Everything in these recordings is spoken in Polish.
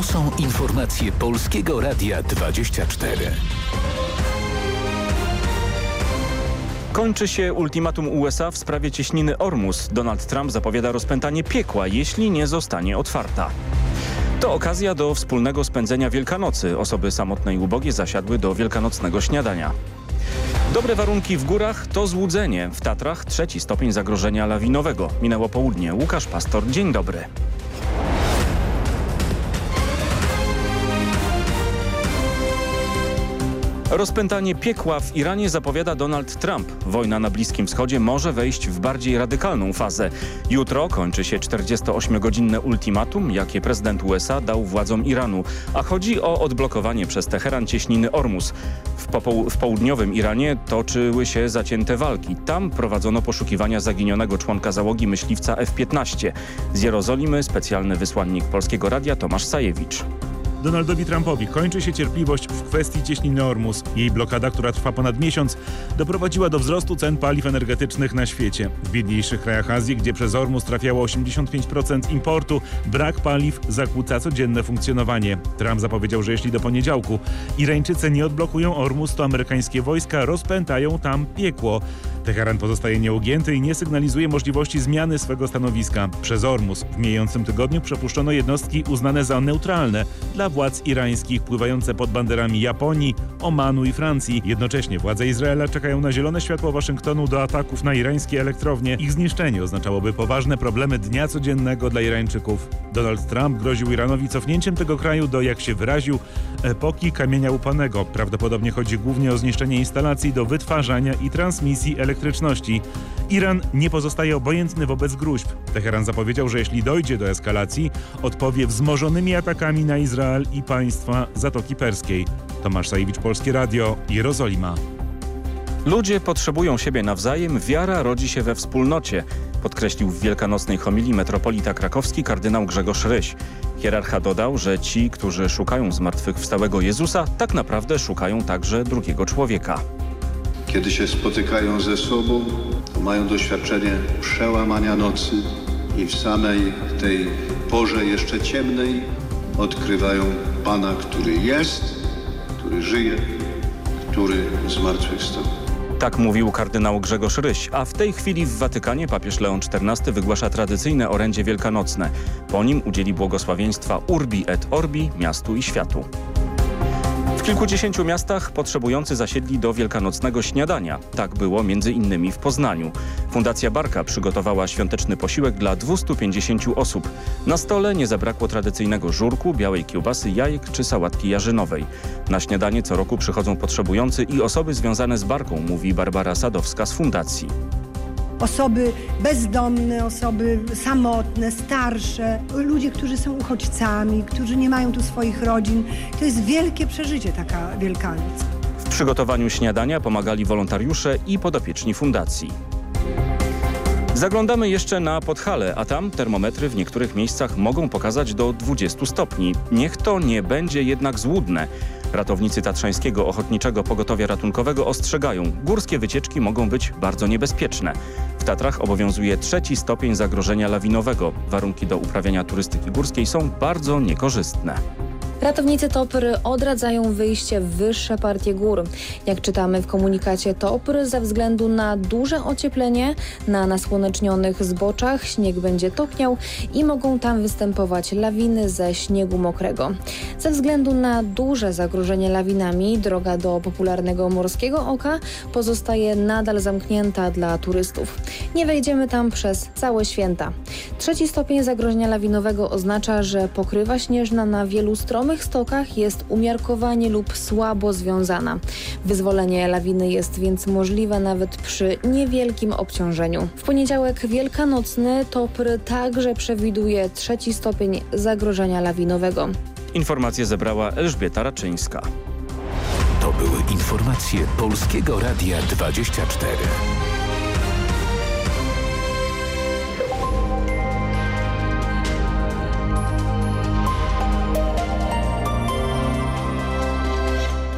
To są informacje Polskiego Radia 24. Kończy się ultimatum USA w sprawie cieśniny Ormus. Donald Trump zapowiada rozpętanie piekła, jeśli nie zostanie otwarta. To okazja do wspólnego spędzenia Wielkanocy. Osoby samotne i ubogie zasiadły do wielkanocnego śniadania. Dobre warunki w górach to złudzenie. W Tatrach trzeci stopień zagrożenia lawinowego. Minęło południe. Łukasz Pastor, dzień dobry. Rozpętanie piekła w Iranie zapowiada Donald Trump. Wojna na Bliskim Wschodzie może wejść w bardziej radykalną fazę. Jutro kończy się 48-godzinne ultimatum, jakie prezydent USA dał władzom Iranu, a chodzi o odblokowanie przez Teheran cieśniny Ormus. W, w południowym Iranie toczyły się zacięte walki. Tam prowadzono poszukiwania zaginionego członka załogi myśliwca F-15. Z Jerozolimy specjalny wysłannik Polskiego Radia Tomasz Sajewicz. Donaldowi Trumpowi kończy się cierpliwość w kwestii cieśniny Ormus. Jej blokada, która trwa ponad miesiąc, doprowadziła do wzrostu cen paliw energetycznych na świecie. W biedniejszych krajach Azji, gdzie przez Ormus trafiało 85% importu, brak paliw zakłóca codzienne funkcjonowanie. Trump zapowiedział, że jeśli do poniedziałku Irańczycy nie odblokują Ormus, to amerykańskie wojska rozpętają tam piekło. Teheran pozostaje nieugięty i nie sygnalizuje możliwości zmiany swego stanowiska. Przez Ormus w mijającym tygodniu przepuszczono jednostki uznane za neutralne dla władz irańskich pływające pod banderami Japonii, Omanu i Francji. Jednocześnie władze Izraela czekają na zielone światło Waszyngtonu do ataków na irańskie elektrownie. Ich zniszczenie oznaczałoby poważne problemy dnia codziennego dla Irańczyków. Donald Trump groził Iranowi cofnięciem tego kraju do, jak się wyraził, epoki kamienia upanego. Prawdopodobnie chodzi głównie o zniszczenie instalacji do wytwarzania i transmisji elektryczności. Iran nie pozostaje obojętny wobec gruźb. Teheran zapowiedział, że jeśli dojdzie do eskalacji, odpowie wzmożonymi atakami na Izrael i państwa Zatoki Perskiej. Tomasz Sajewicz, Polskie Radio, Jerozolima. Ludzie potrzebują siebie nawzajem, wiara rodzi się we wspólnocie, podkreślił w wielkanocnej homilii metropolita krakowski kardynał Grzegorz Ryś. Hierarcha dodał, że ci, którzy szukają zmartwychwstałego Jezusa, tak naprawdę szukają także drugiego człowieka. Kiedy się spotykają ze sobą, to mają doświadczenie przełamania nocy i w samej tej porze jeszcze ciemnej odkrywają Pana, który jest, który żyje, który zmartwychwstał. Tak mówił kardynał Grzegorz Ryś, a w tej chwili w Watykanie papież Leon XIV wygłasza tradycyjne orędzie wielkanocne. Po nim udzieli błogosławieństwa Urbi et Orbi miastu i światu. W kilkudziesięciu miastach potrzebujący zasiedli do wielkanocnego śniadania. Tak było między innymi w Poznaniu. Fundacja Barka przygotowała świąteczny posiłek dla 250 osób. Na stole nie zabrakło tradycyjnego żurku, białej kiełbasy, jajek czy sałatki jarzynowej. Na śniadanie co roku przychodzą potrzebujący i osoby związane z Barką, mówi Barbara Sadowska z Fundacji osoby bezdomne, osoby samotne, starsze, ludzie, którzy są uchodźcami, którzy nie mają tu swoich rodzin. To jest wielkie przeżycie taka Wielkanoc. W przygotowaniu śniadania pomagali wolontariusze i podopieczni fundacji. Zaglądamy jeszcze na Podhale, a tam termometry w niektórych miejscach mogą pokazać do 20 stopni. Niech to nie będzie jednak złudne. Ratownicy Tatrzańskiego Ochotniczego Pogotowia Ratunkowego ostrzegają, górskie wycieczki mogą być bardzo niebezpieczne. W Tatrach obowiązuje trzeci stopień zagrożenia lawinowego. Warunki do uprawiania turystyki górskiej są bardzo niekorzystne. Ratownicy TOPR odradzają wyjście w wyższe partie gór. Jak czytamy w komunikacie TOPR, ze względu na duże ocieplenie na nasłonecznionych zboczach śnieg będzie topniał i mogą tam występować lawiny ze śniegu mokrego. Ze względu na duże zagrożenie lawinami droga do popularnego Morskiego Oka pozostaje nadal zamknięta dla turystów. Nie wejdziemy tam przez całe święta. Trzeci stopień zagrożenia lawinowego oznacza, że pokrywa śnieżna na wielu stromych samych stokach jest umiarkowanie lub słabo związana. Wyzwolenie lawiny jest więc możliwe nawet przy niewielkim obciążeniu. W poniedziałek wielkanocny TOPR także przewiduje trzeci stopień zagrożenia lawinowego. Informacje zebrała Elżbieta Raczyńska. To były informacje Polskiego Radia 24.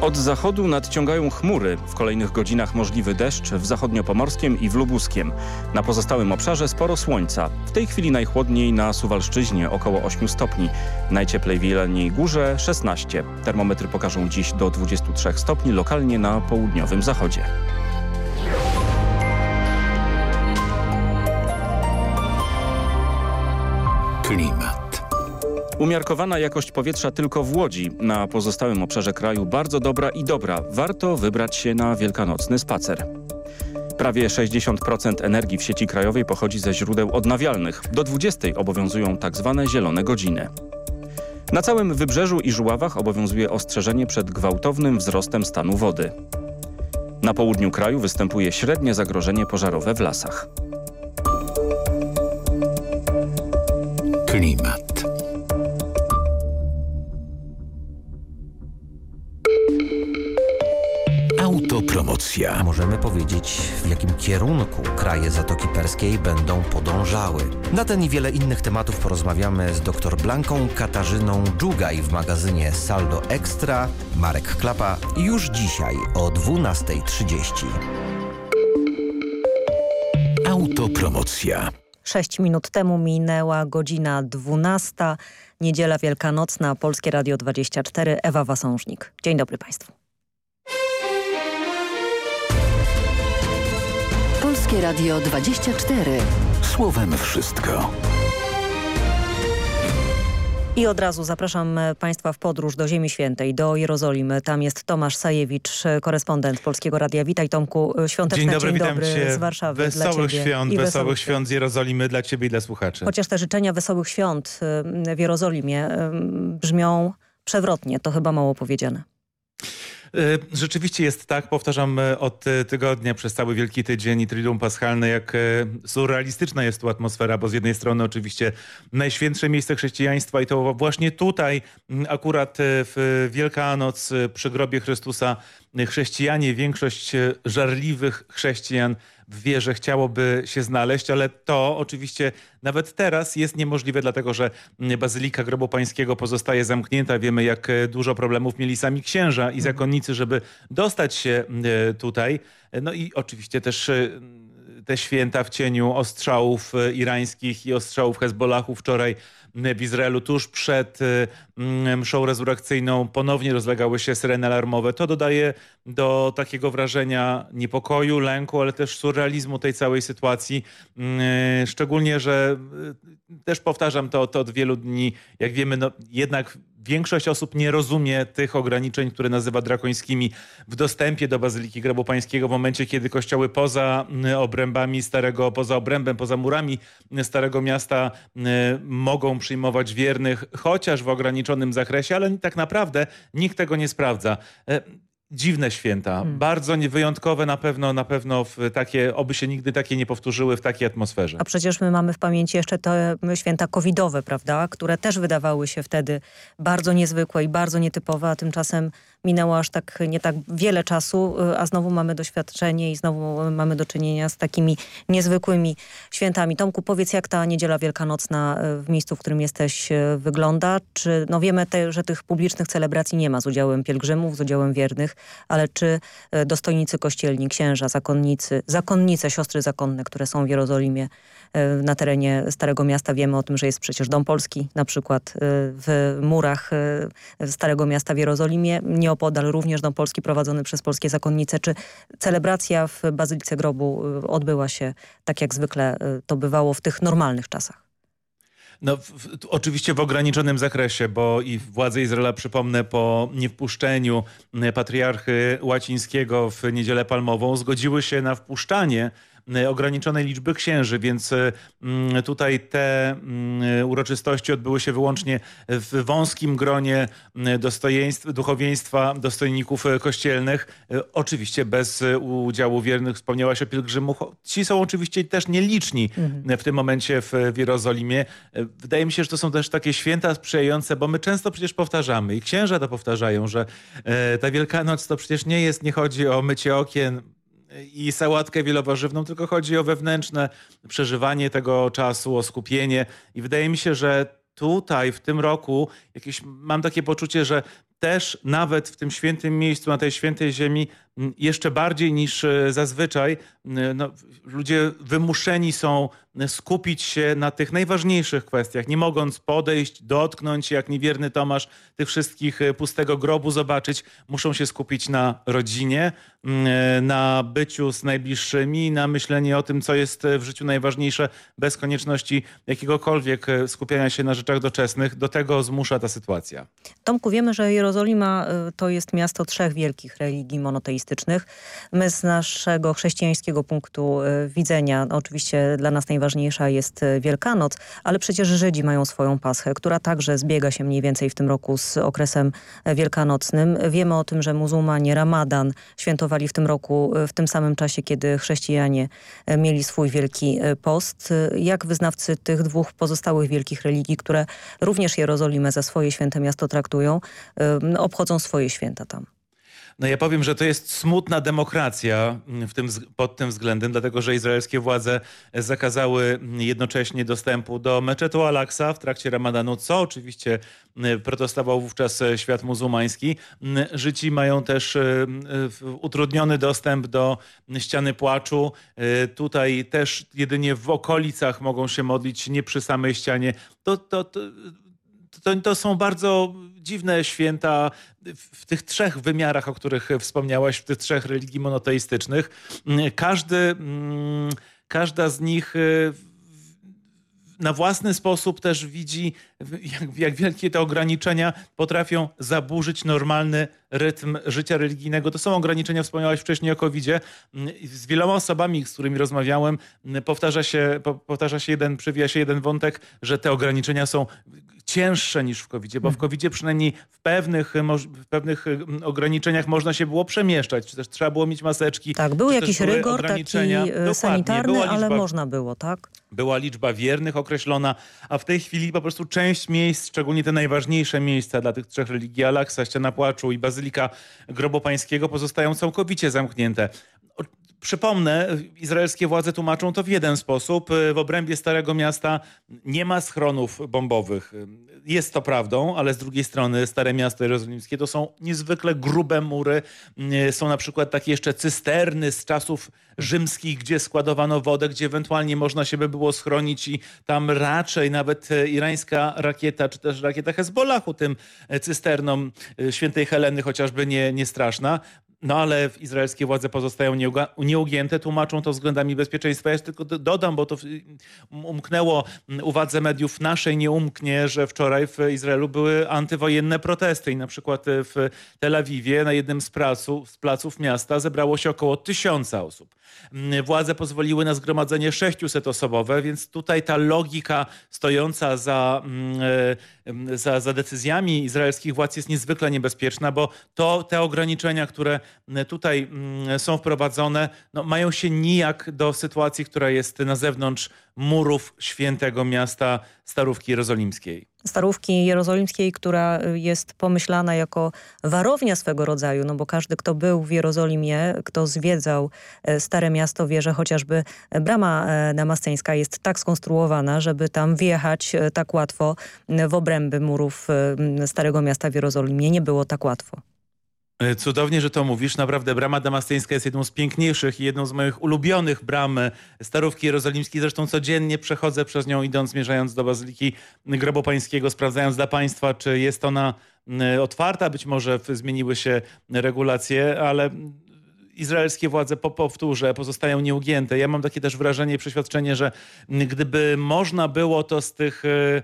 Od zachodu nadciągają chmury. W kolejnych godzinach możliwy deszcz w zachodniopomorskiem i w lubuskiem. Na pozostałym obszarze sporo słońca. W tej chwili najchłodniej na Suwalszczyźnie około 8 stopni. Najcieplej w Jeleniej Górze 16. Termometry pokażą dziś do 23 stopni lokalnie na południowym zachodzie. Klimat. Umiarkowana jakość powietrza tylko w Łodzi. Na pozostałym obszarze kraju bardzo dobra i dobra. Warto wybrać się na wielkanocny spacer. Prawie 60% energii w sieci krajowej pochodzi ze źródeł odnawialnych. Do 20 obowiązują tzw. Tak zielone godziny. Na całym Wybrzeżu i Żuławach obowiązuje ostrzeżenie przed gwałtownym wzrostem stanu wody. Na południu kraju występuje średnie zagrożenie pożarowe w lasach. Klimat. Możemy powiedzieć, w jakim kierunku kraje Zatoki Perskiej będą podążały. Na ten i wiele innych tematów porozmawiamy z dr Blanką Katarzyną Dżugaj w magazynie Saldo Extra. Marek Klapa już dzisiaj o 12.30. Autopromocja. Sześć minut temu minęła godzina 12. Niedziela Wielkanocna, Polskie Radio 24. Ewa Wasążnik. Dzień dobry Państwu. Polskie Radio 24. Słowem wszystko. I od razu zapraszam Państwa w podróż do Ziemi Świętej, do Jerozolimy. Tam jest Tomasz Sajewicz, korespondent Polskiego Radia. Witaj Tomku, świąteczne Dzień dobry, dzień witam dobry cię. z Warszawy Wesołych dla świąt, I wesołych świąt z Jerozolimy dla ciebie i dla słuchaczy. Chociaż te życzenia wesołych świąt w Jerozolimie brzmią przewrotnie, to chyba mało powiedziane. E, Rzeczywiście jest tak, powtarzam e, od e, tygodnia przez cały Wielki Tydzień i Triduum Paschalne, jak surrealistyczna jest tu atmosfera, bo z jednej strony oczywiście najświętsze miejsce chrześcijaństwa i to właśnie tutaj, akurat w Wielkanoc przy grobie Chrystusa, chrześcijanie, większość żarliwych chrześcijan w wierze chciałoby się znaleźć, ale to oczywiście nawet teraz jest niemożliwe, dlatego że Bazylika Grobu Pańskiego pozostaje zamknięta. Wiemy, jak dużo problemów mieli sami księża i zakonnicy, żeby dostać się tutaj. No i oczywiście też te święta w cieniu ostrzałów irańskich i ostrzałów Hezbollahu wczoraj w Izraelu tuż przed mszą rezurekcyjną ponownie rozlegały się syreny alarmowe. To dodaje do takiego wrażenia niepokoju, lęku, ale też surrealizmu tej całej sytuacji. Szczególnie, że też powtarzam to, to od wielu dni, jak wiemy, no jednak większość osób nie rozumie tych ograniczeń, które nazywa drakońskimi w dostępie do Bazyliki Grobu Pańskiego w momencie, kiedy kościoły poza obrębami Starego, poza obrębem, poza murami Starego Miasta mogą przyjmować wiernych, chociaż w ograniczonym zakresie, ale tak naprawdę nikt tego nie sprawdza dziwne święta, hmm. bardzo wyjątkowe na pewno, na pewno w takie, oby się nigdy takie nie powtórzyły w takiej atmosferze. A przecież my mamy w pamięci jeszcze te święta covidowe, prawda, które też wydawały się wtedy bardzo niezwykłe i bardzo nietypowe, a tymczasem minęło aż tak nie tak wiele czasu, y, a znowu mamy doświadczenie i znowu mamy do czynienia z takimi niezwykłymi świętami. Tomku, powiedz jak ta Niedziela Wielkanocna y, w miejscu, w którym jesteś y, wygląda? Czy, no wiemy, te, że tych publicznych celebracji nie ma z udziałem pielgrzymów, z udziałem wiernych, ale czy dostojnicy kościelni, księża, zakonnicy, zakonnice, siostry zakonne, które są w Jerozolimie, na terenie Starego Miasta. Wiemy o tym, że jest przecież Dom Polski na przykład w murach Starego Miasta w Jerozolimie. Nieopodal również Dom Polski prowadzony przez polskie zakonnice. Czy celebracja w Bazylice Grobu odbyła się tak jak zwykle to bywało w tych normalnych czasach? No, w, w, oczywiście w ograniczonym zakresie, bo i władze Izraela, przypomnę, po niewpuszczeniu patriarchy łacińskiego w Niedzielę Palmową zgodziły się na wpuszczanie ograniczonej liczby księży, więc e, mm, tutaj te mm, uroczystości odbyły się wyłącznie w wąskim gronie mm, duchowieństwa, dostojników kościelnych. Oczywiście bez udziału wiernych, wspomniałaś o pielgrzymach. Ci są oczywiście też nieliczni mhm. w tym momencie w, w Jerozolimie. Wydaje mi się, że to są też takie święta sprzyjające, bo my często przecież powtarzamy i księża to powtarzają, że ta Wielkanoc to przecież nie jest, nie chodzi o mycie okien, i sałatkę wielowarzywną, tylko chodzi o wewnętrzne przeżywanie tego czasu, o skupienie. I wydaje mi się, że tutaj w tym roku jakieś mam takie poczucie, że też nawet w tym świętym miejscu, na tej świętej ziemi, jeszcze bardziej niż e, zazwyczaj, no, ludzie wymuszeni są skupić się na tych najważniejszych kwestiach, nie mogąc podejść, dotknąć, jak niewierny Tomasz, tych wszystkich e, pustego grobu zobaczyć, muszą się skupić na rodzinie, e, na byciu z najbliższymi, na myślenie o tym, co jest w życiu najważniejsze, bez konieczności jakiegokolwiek skupiania się na rzeczach doczesnych. Do tego zmusza ta sytuacja. Tomku, wiemy, że y, to jest miasto trzech wielkich religii monoteistycznych. My z naszego chrześcijańskiego punktu y, widzenia, no oczywiście dla nas najważniejsza jest y, Wielkanoc, ale przecież Żydzi mają swoją Paschę, która także zbiega się mniej więcej w tym roku z okresem e, wielkanocnym. Wiemy o tym, że muzułmanie Ramadan świętowali w tym roku w tym samym czasie, kiedy chrześcijanie e, mieli swój wielki e, post. Jak wyznawcy tych dwóch pozostałych wielkich religii, które również Jerozolimę za swoje święte miasto traktują, obchodzą swoje święta tam. No ja powiem, że to jest smutna demokracja mm, tym, pod tym względem, dlatego że izraelskie władze zakazały jednocześnie dostępu do meczetu Al-Aqsa w trakcie ramadanu, co oczywiście mm, protestował wówczas e, świat muzułmański. Mm, Żydzi mają też e, utrudniony dostęp do ściany płaczu. E, Tutaj też jedynie w okolicach mogą się modlić, nie przy samej ścianie. To, to, to, to, to są bardzo dziwne święta w, tych trzech wymiarach, o których wspomniałaś, w tych trzech religii monoteistycznych. Mm, Każdy, mm, każda z nich y, na własny sposób też widzi, jak, jak wielkie te ograniczenia potrafią zaburzyć normalny rytm życia religijnego. To są ograniczenia, wspomniałaś wcześniej o COVID-zie. Z wieloma osobami, z którymi rozmawiałem, powtarza się, po- powtarza się jeden, przewija się jeden wątek, że te ograniczenia są cięższe niż w covid bo w covid przynajmniej w pewnych, w pewnych mm, ograniczeniach można się było przemieszczać, czy też trzeba było mieć maseczki. Tak, był jakiś były rygor taki ograniczenia. e, Dokładnie, sanitarny, była ale liczba- można było, tak? była liczba wiernych określona, a w tej chwili po prostu część miejsc, szczególnie te najważniejsze miejsca dla tych trzech religii, Alaksa, Ściana Płaczu i Bazylika Grobu Pańskiego pozostają całkowicie zamknięte. Przypomnę, izraelskie władze tłumaczą to w jeden sposób. W obrębie Starego Miasta nie ma schronów bombowych. Jest to prawdą, ale z drugiej strony Stare Miasto Jerozolimskie to są niezwykle grube mury. Są na przykład takie jeszcze cysterny z czasów rzymskich, gdzie składowano wodę, gdzie ewentualnie można się by było schronić i tam raczej nawet irańska rakieta, czy też rakieta Hezbollahu tym cysternom świętej Heleny chociażby nie, nie straszna. No ale izraelskie władze pozostają nieugięte, tłumaczą to względami bezpieczeństwa. Ja tylko do- dodam, bo to um- umknęło uwadze mediów naszej, nie umknie, że wczoraj w Izraelu były antywojenne protesty i na przykład e, w Tel Awiwie na jednym z, z placów miasta zebrało się około tysiąca osób. Władze pozwoliły na zgromadzenie 600-osobowe, więc tutaj ta logika stojąca za, e, za, za decyzjami izraelskich władz jest niezwykle niebezpieczna, bo to te ograniczenia, które tutaj mm, są wprowadzone, no, mają się nijak do sytuacji, która jest na zewnątrz murów świętego miasta Starówki Jerozolimskiej. Starówki Jerozolimskiej, która y, jest pomyślana jako warownia swego rodzaju, no bo każdy, kto był w Jerozolimie, kto zwiedzał e, Stare Miasto, wie, że chociażby e, brama e, damasceńska jest tak skonstruowana, żeby tam wjechać e, tak łatwo w obręby murów e, Starego Miasta w Jerozolimie. Nie było tak łatwo. E, Cudownie, że to mówisz. Naprawdę brama damasceńska jest jedną z piękniejszych i jedną z moich ulubionych bram e, Starówki Jerozolimskiej. Zresztą codziennie przechodzę przez nią idąc, zmierzając do Bazyliki Grobu Pańskiego, sprawdzając dla Państwa, czy jest ona m, otwarta. Być może zmieniły się regulacje, ale izraelskie władze, po, powtórzę, pozostają nieugięte. Ja mam takie też wrażenie i przeświadczenie, że gdyby można było to z tych e,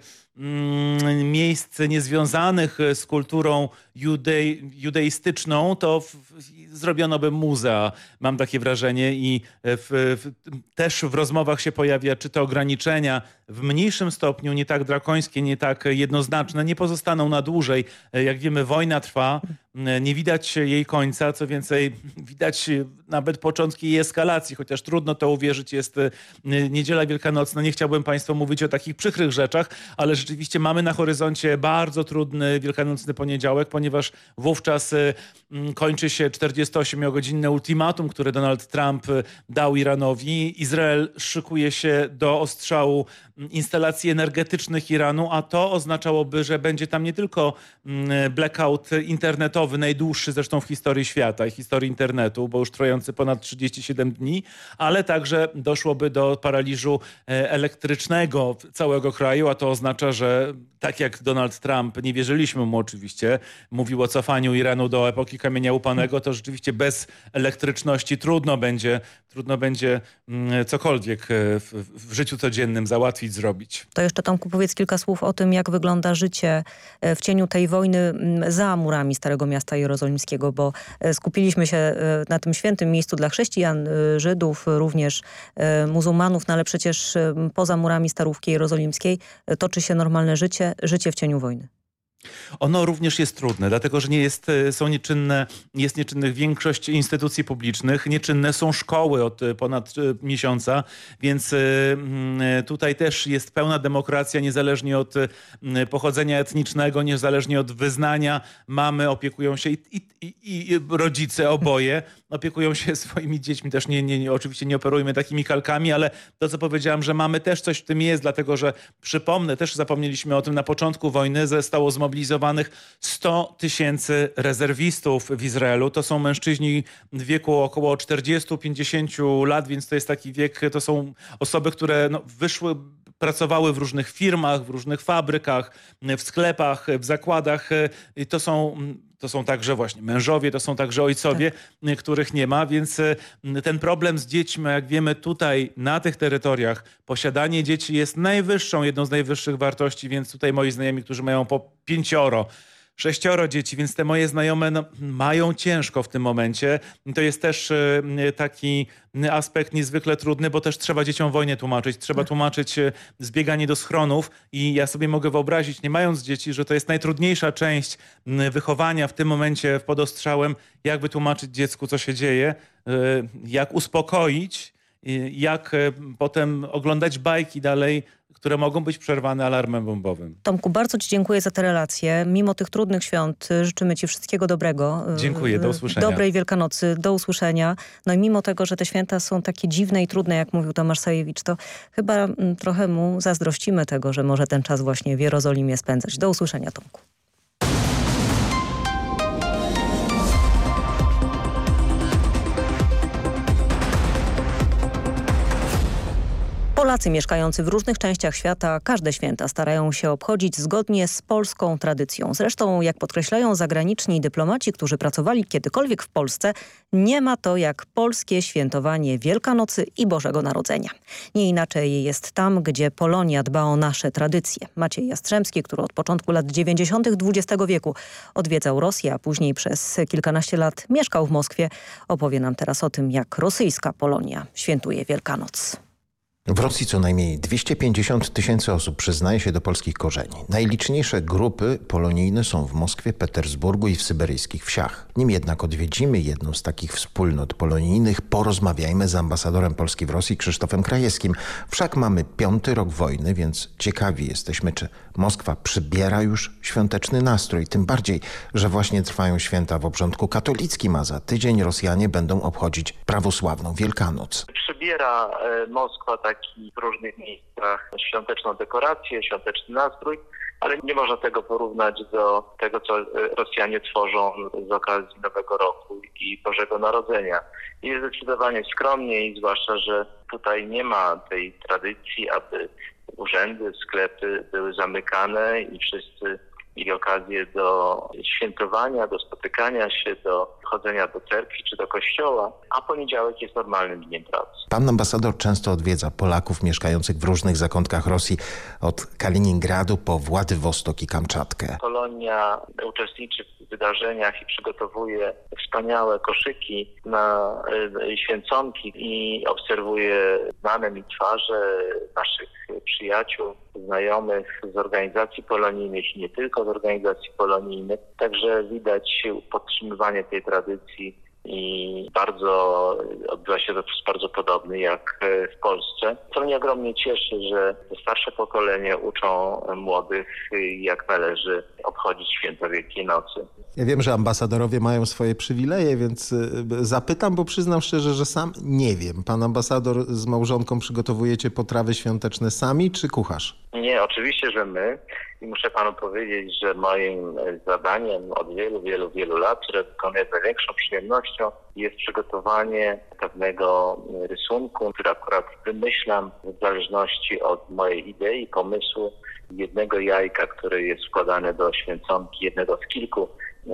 miejsc niezwiązanych e, z kulturą judej, judeistyczną, to w, zrobiono by muzea, mam takie wrażenie i w, w, też w rozmowach się pojawia, czy te ograniczenia w mniejszym stopniu, nie tak drakońskie, nie tak jednoznaczne, nie pozostaną na dłużej. E, Jak wiemy, wojna trwa, nie widać jej końca, co więcej, widać nawet początki jej eskalacji, chociaż trudno to uwierzyć, jest e, niedziela wielkanocna, nie chciałbym Państwu mówić o takich przykrych rzeczach, ale rzeczywiście rzeczywiście mamy na horyzoncie bardzo trudny wielkanocny poniedziałek, ponieważ wówczas y, mm, kończy się 48-godzinne ultimatum, które Donald Trump y, dał Iranowi. Izrael szykuje się do ostrzału mm, instalacji energetycznych Iranu, a to oznaczałoby, że będzie tam nie tylko mm, blackout internetowy, najdłuższy zresztą w historii świata i historii internetu, bo już trwający ponad 37 dni, ale także doszłoby do paraliżu e, elektrycznego całego kraju, a to oznacza, że tak jak Donald Trump, nie wierzyliśmy mu oczywiście, mówił o cofaniu Iranu do epoki kamienia upanego, to rzeczywiście bez elektryczności trudno będzie, trudno będzie mm, cokolwiek e, w, w życiu codziennym załatwić, zrobić. To jeszcze Tomku powiedz kilka słów o tym, jak wygląda życie e, w cieniu tej wojny mm, za murami Starego Miasta Jerozolimskiego, bo e, skupiliśmy się na tym świętym miejscu dla chrześcijan, Żydów, również muzułmanów, no ale przecież poza murami Starówki Jerozolimskiej toczy się normalne życie, życie w cieniu wojny. Ono również jest trudne, dlatego że nie jest, e, są nieczynne, jest nieczynnych większość instytucji publicznych, nieczynne są szkoły od e, ponad e, miesiąca, więc mm, tutaj też jest pełna demokracja niezależnie od pochodzenia etnicznego, niezależnie od wyznania. Mamy opiekują się i, i, i rodzice oboje opiekują się swoimi dziećmi. Też nie, nie, nie, oczywiście nie operujmy takimi kalkami, ale to, co powiedziałam, że mamy też coś w tym jest, dlatego że przypomnę, też zapomnieliśmy o tym na początku wojny, zostało zmobilizowanych 100 tysięcy rezerwistów w Izraelu. To są mężczyźni w wieku około 40-50 lat, więc to jest taki wiek, to są osoby, które no, wyszły pracowały w różnych firmach, w różnych fabrykach, w sklepach, w zakładach. I to są to są także właśnie mężowie, to są także ojcowie, tak. których nie ma, więc e, ten problem z dziećmi, jak wiemy tutaj na tych terytoriach, posiadanie dzieci jest najwyższą, jedną z najwyższych wartości, więc tutaj moi znajomi, którzy mają po pięcioro, sześcioro dzieci, więc te moje znajome no, mają ciężko w tym momencie. To jest też e, taki aspekt niezwykle trudny, bo też trzeba dzieciom wojnę tłumaczyć. Trzeba tłumaczyć e, zbieganie do schronów i ja sobie mogę wyobrazić, nie mając dzieci, że to jest najtrudniejsza część wychowania w tym momencie pod ostrzałem, jak wytłumaczyć dziecku, co się dzieje, e, jak uspokoić, jak potem oglądać bajki dalej, które mogą być przerwane alarmem bombowym. Tomku, bardzo Ci dziękuję za te relacje. Mimo tych trudnych świąt y, życzymy Ci wszystkiego dobrego. Y, dziękuję, do usłyszenia. Dobrej Wielkanocy, do usłyszenia. No i mimo tego, że te święta są takie dziwne i trudne, jak mówił Tomasz Sajewicz, to chyba mm, trochę mu zazdrościmy tego, że może ten czas właśnie w Jerozolimie spędzać. Do usłyszenia, Tomku. Polacy mieszkający w różnych częściach świata każde święta starają się obchodzić zgodnie z polską tradycją. Zresztą, jak podkreślają zagraniczni dyplomaci, którzy pracowali kiedykolwiek w Polsce, nie ma to jak polskie świętowanie Wielkanocy i Bożego Narodzenia. Nie inaczej jest tam, gdzie Polonia dba o nasze tradycje. Maciej Jastrzębski, który od początku lat 90. XX wieku odwiedzał Rosję, a później przez kilkanaście lat mieszkał w Moskwie, opowie nam teraz o tym, jak rosyjska Polonia świętuje Wielkanoc. W Rosji co najmniej 250 tysięcy osób przyznaje się do polskich korzeni. Najliczniejsze grupy polonijne są w Moskwie, Petersburgu i w syberyjskich wsiach. Nim jednak odwiedzimy jedną z takich wspólnot polonijnych, porozmawiajmy z ambasadorem Polski w Rosji Krzysztofem Krajewskim. Wszak mamy piąty rok wojny, więc ciekawi jesteśmy, czy Moskwa przybiera już świąteczny nastrój. Tym bardziej, że właśnie trwają święta w obrządku katolickim, a za tydzień Rosjanie będą obchodzić prawosławną Wielkanoc. Przybiera e, Moskwa w różnych miejscach świąteczną dekorację, świąteczny nastrój, ale nie można tego porównać do tego, co e, Rosjanie tworzą z okazji Nowego Roku i Bożego Narodzenia. Jest zdecydowanie skromniej, zwłaszcza, że tutaj nie ma tej tradycji, aby urzędy, sklepy były zamykane i wszyscy mieli okazję do świętowania, do spotykania się, do chodzenia do cerkwi czy do kościoła, a poniedziałek jest normalnym dniem pracy. Pan ambasador często odwiedza Polaków mieszkających w różnych zakątkach Rosji, od Kaliningradu po Władywostok i Kamczatkę. Polonia uczestniczy w wydarzeniach i przygotowuje wspaniałe koszyki na e, święconki i obserwuje znane mi twarze naszych przyjaciół, znajomych z organizacji polonijnych i nie tylko z organizacji polonijnych. Także widać podtrzymywanie tej tradycji i bardzo odbywa się to bardzo podobny jak w Polsce. Co mnie ogromnie cieszy, że starsze pokolenie uczą młodych, jak należy obchodzić święto Wielkiej Nocy. Ja wiem, że ambasadorowie mają swoje przywileje, więc y, zapytam, bo przyznam szczerze, że sam nie wiem. Pan ambasador z małżonką przygotowujecie potrawy świąteczne sami czy kucharz? Nie, oczywiście, że my. I muszę panu powiedzieć, że moim zadaniem od wielu, wielu, wielu lat, które wykonuję z największą przyjemnością, jest przygotowanie pewnego rysunku, który akurat wymyślam w zależności od mojej idei, pomysłu jednego jajka, które jest wkładane do święconki, jednego z kilku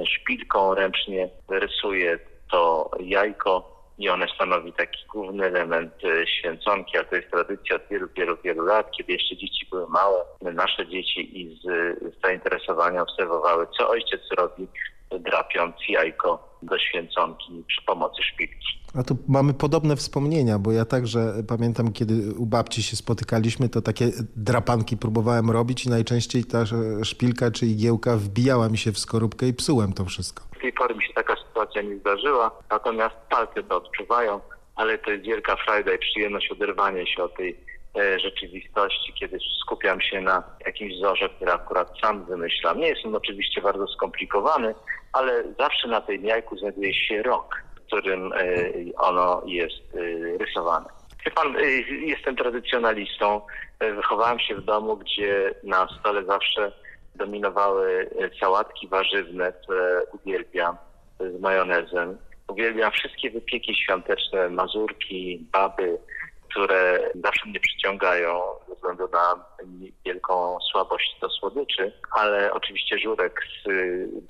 szpilką ręcznie rysuję to jajko i one stanowi taki główny element e, święconki, a to jest tradycja od wielu, wielu, wielu lat, kiedy jeszcze dzieci były małe. Nasze dzieci i z zainteresowania obserwowały, co ojciec robi, drapiąc jajko do święconki przy pomocy szpilki. A tu mamy podobne wspomnienia, bo ja także pamiętam, kiedy u babci się spotykaliśmy, to takie drapanki próbowałem robić i najczęściej ta szpilka czy igiełka wbijała mi się w skorupkę i psułem to wszystko. Do tej pory mi się taka sytuacja nie zdarzyła, natomiast palce to odczuwają, ale to jest wielka frajda i przyjemność oderwania się od tej e, rzeczywistości, kiedy skupiam się na jakimś wzorze, który akurat sam wymyślam. Nie jest on oczywiście bardzo skomplikowany, ale zawsze na tej jajku znajduje się rok którym e, ono jest e, rysowane. Wie pan, e, jestem tradycjonalistą. Wychowałem się w domu, gdzie na stole zawsze dominowały sałatki warzywne, które uwielbiam z majonezem. Uwielbiam wszystkie wypieki świąteczne, mazurki, baby, które zawsze mnie przyciągają ze względu na wielką słabość do słodyczy, ale oczywiście żurek z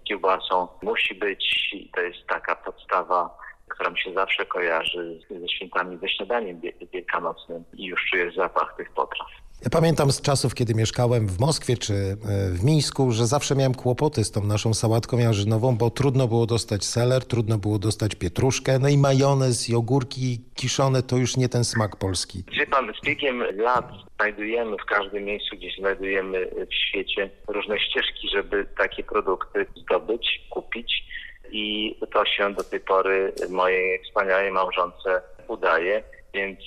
kiełbasą musi być i to jest taka podstawa która mi się zawsze kojarzy ze świętami, ze śniadaniem wielkanocnym i już czuję zapach tych potraw. Ja pamiętam z czasów, kiedy mieszkałem w Moskwie czy e, w Mińsku, że zawsze miałem kłopoty z tą naszą sałatką jarzynową, bo trudno było dostać seler, trudno było dostać pietruszkę, no i majonez i ogórki kiszone to już nie ten smak polski. Wie pan, z biegiem lat znajdujemy w każdym miejscu, gdzie znajdujemy w świecie różne ścieżki, żeby takie produkty zdobyć, kupić i to się do tej pory mojej wspaniałej małżonce udaje, więc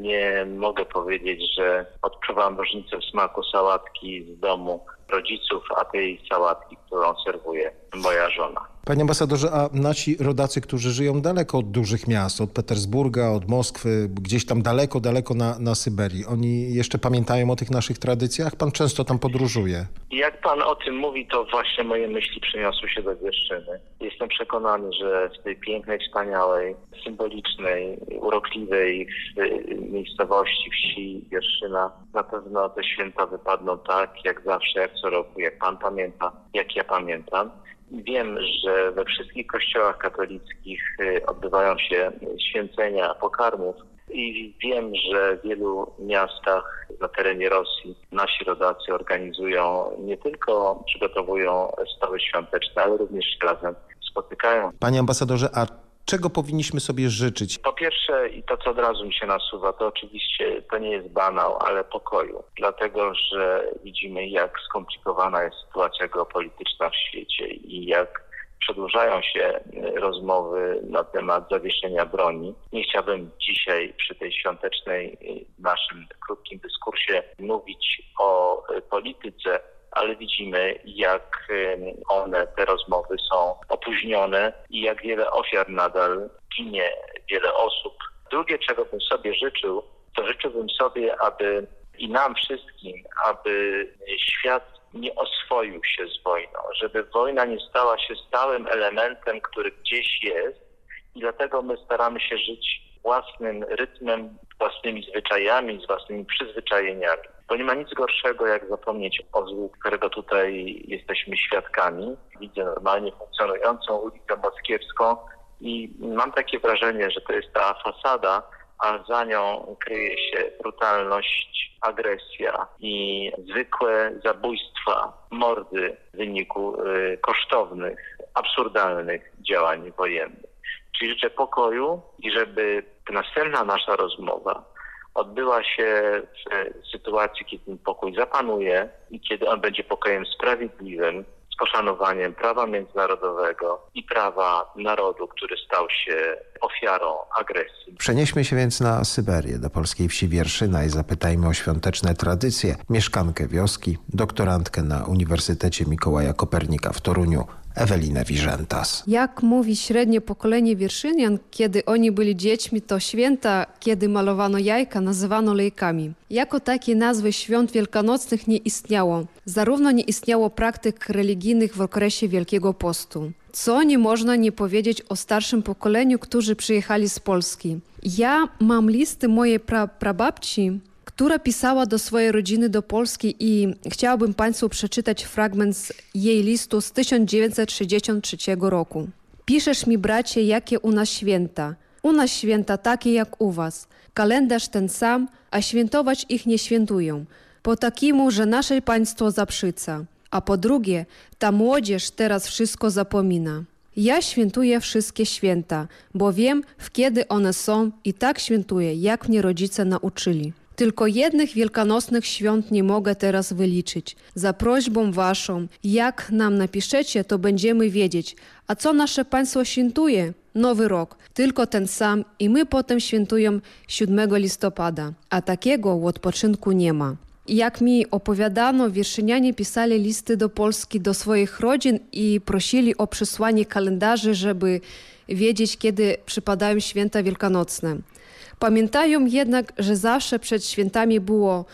nie mogę powiedzieć, że odczuwam różnicę w smaku sałatki z domu rodziców, a tej sałatki, którą serwuje moja żona. Panie ambasadorze, a nasi rodacy, którzy żyją daleko od dużych miast, od Petersburga, od Moskwy, gdzieś tam daleko, daleko na, na Syberii, oni jeszcze pamiętają o tych naszych tradycjach? Pan często tam podróżuje. Jak pan o tym mówi, to właśnie moje myśli przeniosły się do Wieszczyny. Jestem przekonany, że w tej pięknej, wspaniałej, symbolicznej, urokliwej miejscowości, wsi Wieszczyna na pewno te święta wypadną tak, jak zawsze, jak co roku, jak pan pamięta, jak ja pamiętam. Wiem, że we wszystkich kościołach katolickich y, odbywają się święcenia pokarmów i wiem, że w wielu miastach na terenie Rosji nasi rodacy organizują, nie tylko przygotowują stoły świąteczne, ale również razem spotykają. Panie ambasadorze, a Czego powinniśmy sobie życzyć? Po pierwsze, i to co od razu mi się nasuwa, to oczywiście to nie jest banał, ale pokoju. Dlatego, że widzimy jak skomplikowana jest sytuacja geopolityczna w świecie i jak przedłużają się rozmowy na temat zawieszenia broni. Nie chciałbym dzisiaj przy tej świątecznej naszym krótkim dyskursie mówić o polityce, ale widzimy, jak one, te rozmowy są opóźnione i jak wiele ofiar nadal ginie, wiele osób. Drugie, czego bym sobie życzył, to życzyłbym sobie, aby i nam wszystkim, aby świat nie oswoił się z wojną, żeby wojna nie stała się stałym elementem, który gdzieś jest i dlatego my staramy się żyć własnym rytmem, własnymi zwyczajami, z własnymi przyzwyczajeniami. Bo nie ma nic gorszego, jak zapomnieć o złu, którego tutaj jesteśmy świadkami. Widzę normalnie funkcjonującą ulicę Moskiewską i mam takie wrażenie, że to jest ta fasada, a za nią kryje się brutalność, agresja i zwykłe zabójstwa, mordy w wyniku y, kosztownych, absurdalnych działań wojennych. Czyli życzę pokoju i żeby następna nasza rozmowa odbyła się w sytuacji, kiedy ten pokój zapanuje i kiedy on będzie pokojem sprawiedliwym, z poszanowaniem prawa międzynarodowego i prawa narodu, który stał się ofiarą agresji. Przenieśmy się więc na Syberię, do polskiej wsi Wierszyna i zapytajmy o świąteczne tradycje. Mieszkankę wioski, doktorantkę na Uniwersytecie Mikołaja Kopernika w Toruniu, Ewelinę Wiżentas. Jak mówi średnie pokolenie wierszynian, kiedy oni byli dziećmi, to święta, kiedy malowano jajka, nazywano lejkami. Jako takie nazwy świąt wielkanocnych nie istniało. Zarówno nie istniało praktyk religijnych w okresie Wielkiego Postu. Co nie można nie powiedzieć o starszym pokoleniu, którzy przyjechali z Polski. Ja mam listy mojej pra prababci, która pisała do swojej rodziny do Polski i chciałabym Państwu przeczytać fragment z jej listu z 1963 roku. Piszesz mi, bracie, jakie u nas święta. U nas święta takie jak u was. Kalendarz ten sam, a świętować ich nie świętują. Po takiemu, że nasze państwo zaprzyca. A po drugie, ta młodzież teraz wszystko zapomina. Ja świętuję wszystkie święta, bo wiem, w kiedy one są i tak świętuję, jak mnie rodzice nauczyli. Tylko jednych wielkanocnych świąt nie mogę teraz wyliczyć. Za prośbą waszą, jak nam napiszecie, to będziemy wiedzieć. A co nasze państwo świętuje? Nowy rok. Tylko ten sam i my potem świętujemy 7 listopada. A takiego odpoczynku nie ma. Jak mi opowiadano, wierszynianie pisali listy do Polski, do swoich rodzin i prosili o przysłanie kalendarzy, żeby wiedzieć, kiedy przypadają święta wielkanocne. Pamiętają jednak, że zawsze przed świętami było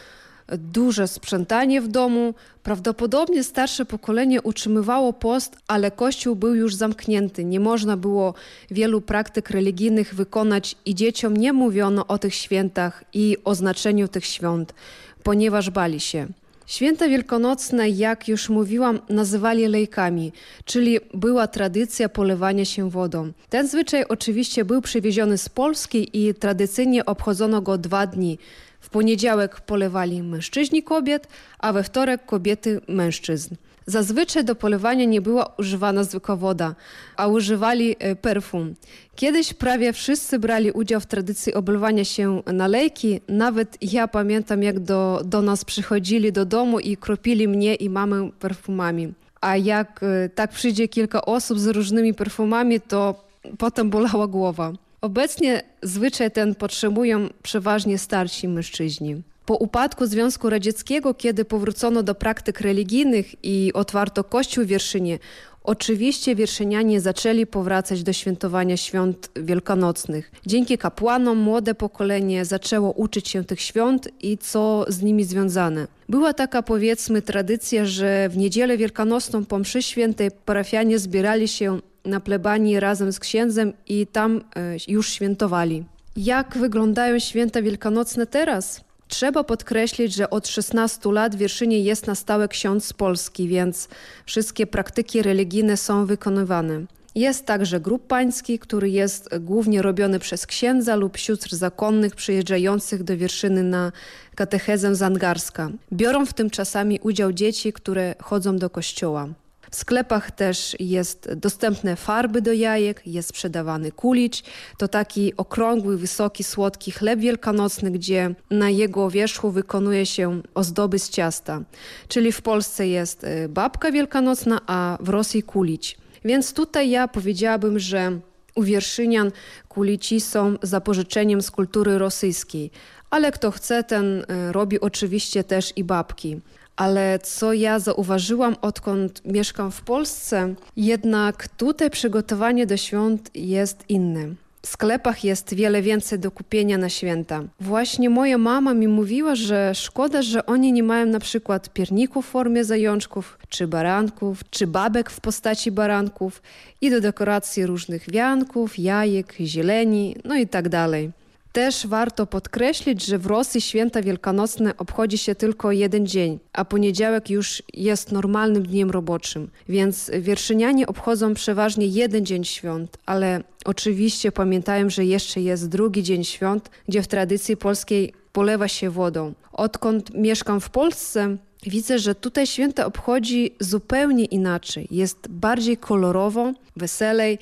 duże sprzątanie w domu. Prawdopodobnie starsze pokolenie utrzymywało post, ale kościół był już zamknięty. Nie można było wielu praktyk religijnych wykonać i dzieciom nie mówiono o tych świętach i o znaczeniu tych świąt, ponieważ bali się. Święta wielkanocne, jak już mówiłam, nazywali lejkami, czyli była tradycja polewania się wodą. Ten zwyczaj oczywiście był przywieziony z Polski i tradycyjnie obchodzono go dwa dni. W poniedziałek polewali mężczyźni kobiet, a we wtorek kobiety mężczyzn. Zazwyczaj do polewania nie była używana zwykła woda, a używali perfum. Kiedyś prawie wszyscy brali udział w tradycji oblewania się na lejki. Nawet ja pamiętam, jak do, do nas przychodzili do domu i kropili mnie i mamę perfumami. A jak tak przyjdzie kilka osób z różnymi perfumami, to potem bolała głowa. Obecnie zwyczaj ten potrzebują przeważnie starsi mężczyźni. Po upadku Związku Radzieckiego, kiedy powrócono do praktyk religijnych i otwarto kościół w Wierszynie, oczywiście wierszynianie zaczęli powracać do świętowania świąt wielkanocnych. Dzięki kapłanom młode pokolenie zaczęło uczyć się tych świąt i co z nimi związane. Była taka powiedzmy tradycja, że w niedzielę wielkanocną po mszy świętej parafianie zbierali się na plebanii razem z księdzem i tam już świętowali. Jak wyglądają święta wielkanocne teraz? Trzeba podkreślić, że od 16 lat w Wierszynie jest na stałe ksiądz z Polski, więc wszystkie praktyki religijne są wykonywane. Jest także grób pański, który jest głównie robiony przez księdza lub sióstr zakonnych przyjeżdżających do Wierszyny na katechezę z Angarska. Biorą w tym czasami udział dzieci, które chodzą do kościoła. W sklepach też jest dostępne farby do jajek, jest sprzedawany kulicz. To taki okrągły, wysoki, słodki chleb wielkanocny, gdzie na jego wierzchu wykonuje się ozdoby z ciasta. Czyli w Polsce jest babka wielkanocna, a w Rosji kulicz. Więc tutaj ja powiedziałabym, że u wierszynian kulici są zapożyczeniem z kultury rosyjskiej. Ale kto chce, ten robi oczywiście też i babki. Ale co ja zauważyłam, odkąd mieszkam w Polsce, jednak tutaj przygotowanie do świąt jest inne. W sklepach jest wiele więcej do kupienia na święta. Właśnie moja mama mi mówiła, że szkoda, że oni nie mają na przykład pierników w formie zajączków, czy baranków, czy babek w postaci baranków i do dekoracji różnych wianków, jajek, zieleni, no i tak dalej. Też warto podkreślić, że w Rosji święta wielkanocne obchodzi się tylko jeden dzień, a poniedziałek już jest normalnym dniem roboczym, więc wierszynianie obchodzą przeważnie jeden dzień świąt, ale oczywiście pamiętają, że jeszcze jest drugi dzień świąt, gdzie w tradycji polskiej polewa się wodą. Odkąd mieszkam w Polsce, widzę, że tutaj święta obchodzi zupełnie inaczej. Jest bardziej kolorowo, weselej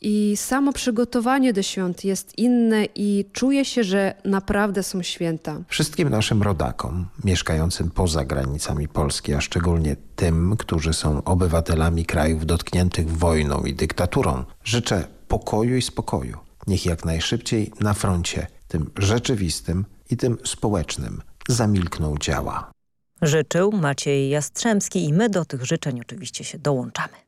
I samo przygotowanie do świąt jest inne i czuje się, że naprawdę są święta. Wszystkim naszym rodakom mieszkającym poza granicami Polski, a szczególnie tym, którzy są obywatelami krajów dotkniętych wojną i dyktaturą, życzę pokoju i spokoju. Niech jak najszybciej na froncie, tym rzeczywistym i tym społecznym, zamilkną działa. Życzył Maciej Jastrzębski i my do tych życzeń oczywiście się dołączamy.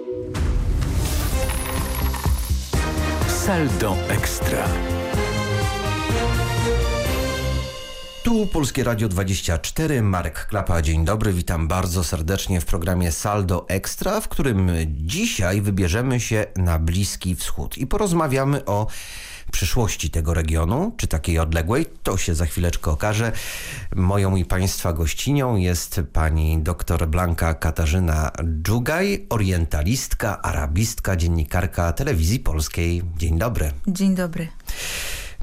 Saldo Ekstra. Tu Polskie Radio 24, Marek Klapa, dzień dobry, witam bardzo serdecznie w programie Saldo Ekstra, w którym dzisiaj wybierzemy się na Bliski Wschód i porozmawiamy o przyszłości tego regionu, czy takiej odległej, to się za chwileczkę okaże. Moją i Państwa gościnią jest pani dr Blanka Katarzyna Dżugaj, orientalistka, arabistka, dziennikarka telewizji polskiej. Dzień dobry. Dzień dobry.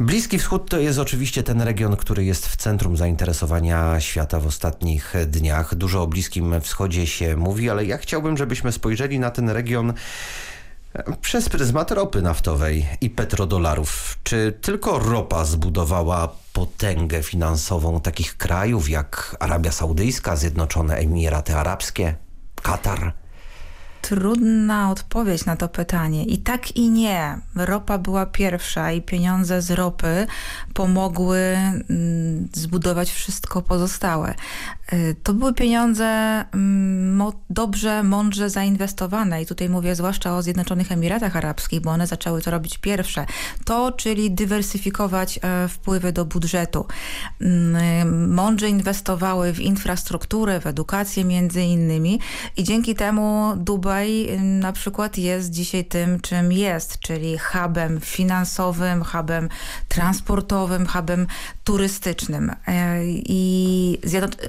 Bliski Wschód to jest oczywiście ten region, który jest w centrum zainteresowania świata w ostatnich dniach. Dużo o Bliskim Wschodzie się mówi, ale ja chciałbym, żebyśmy spojrzeli na ten region przez pryzmat ropy naftowej i petrodolarów. Czy tylko ropa zbudowała potęgę finansową takich krajów jak Arabia Saudyjska, Zjednoczone Emiraty Arabskie, Katar? Trudna odpowiedź na to pytanie. I tak i nie. Ropa była pierwsza i pieniądze z ropy pomogły mm, zbudować wszystko pozostałe. Y, to były pieniądze mm, dobrze, mądrze zainwestowane i tutaj mówię zwłaszcza o Zjednoczonych Emiratach Arabskich, bo one zaczęły to robić pierwsze. To, czyli dywersyfikować e, wpływy do budżetu. Mm, mądrze inwestowały w infrastrukturę, w edukację między innymi i dzięki temu Dubaj na przykład jest dzisiaj tym, czym jest, czyli hubem finansowym, hubem transportowym, hubem turystycznym. E, I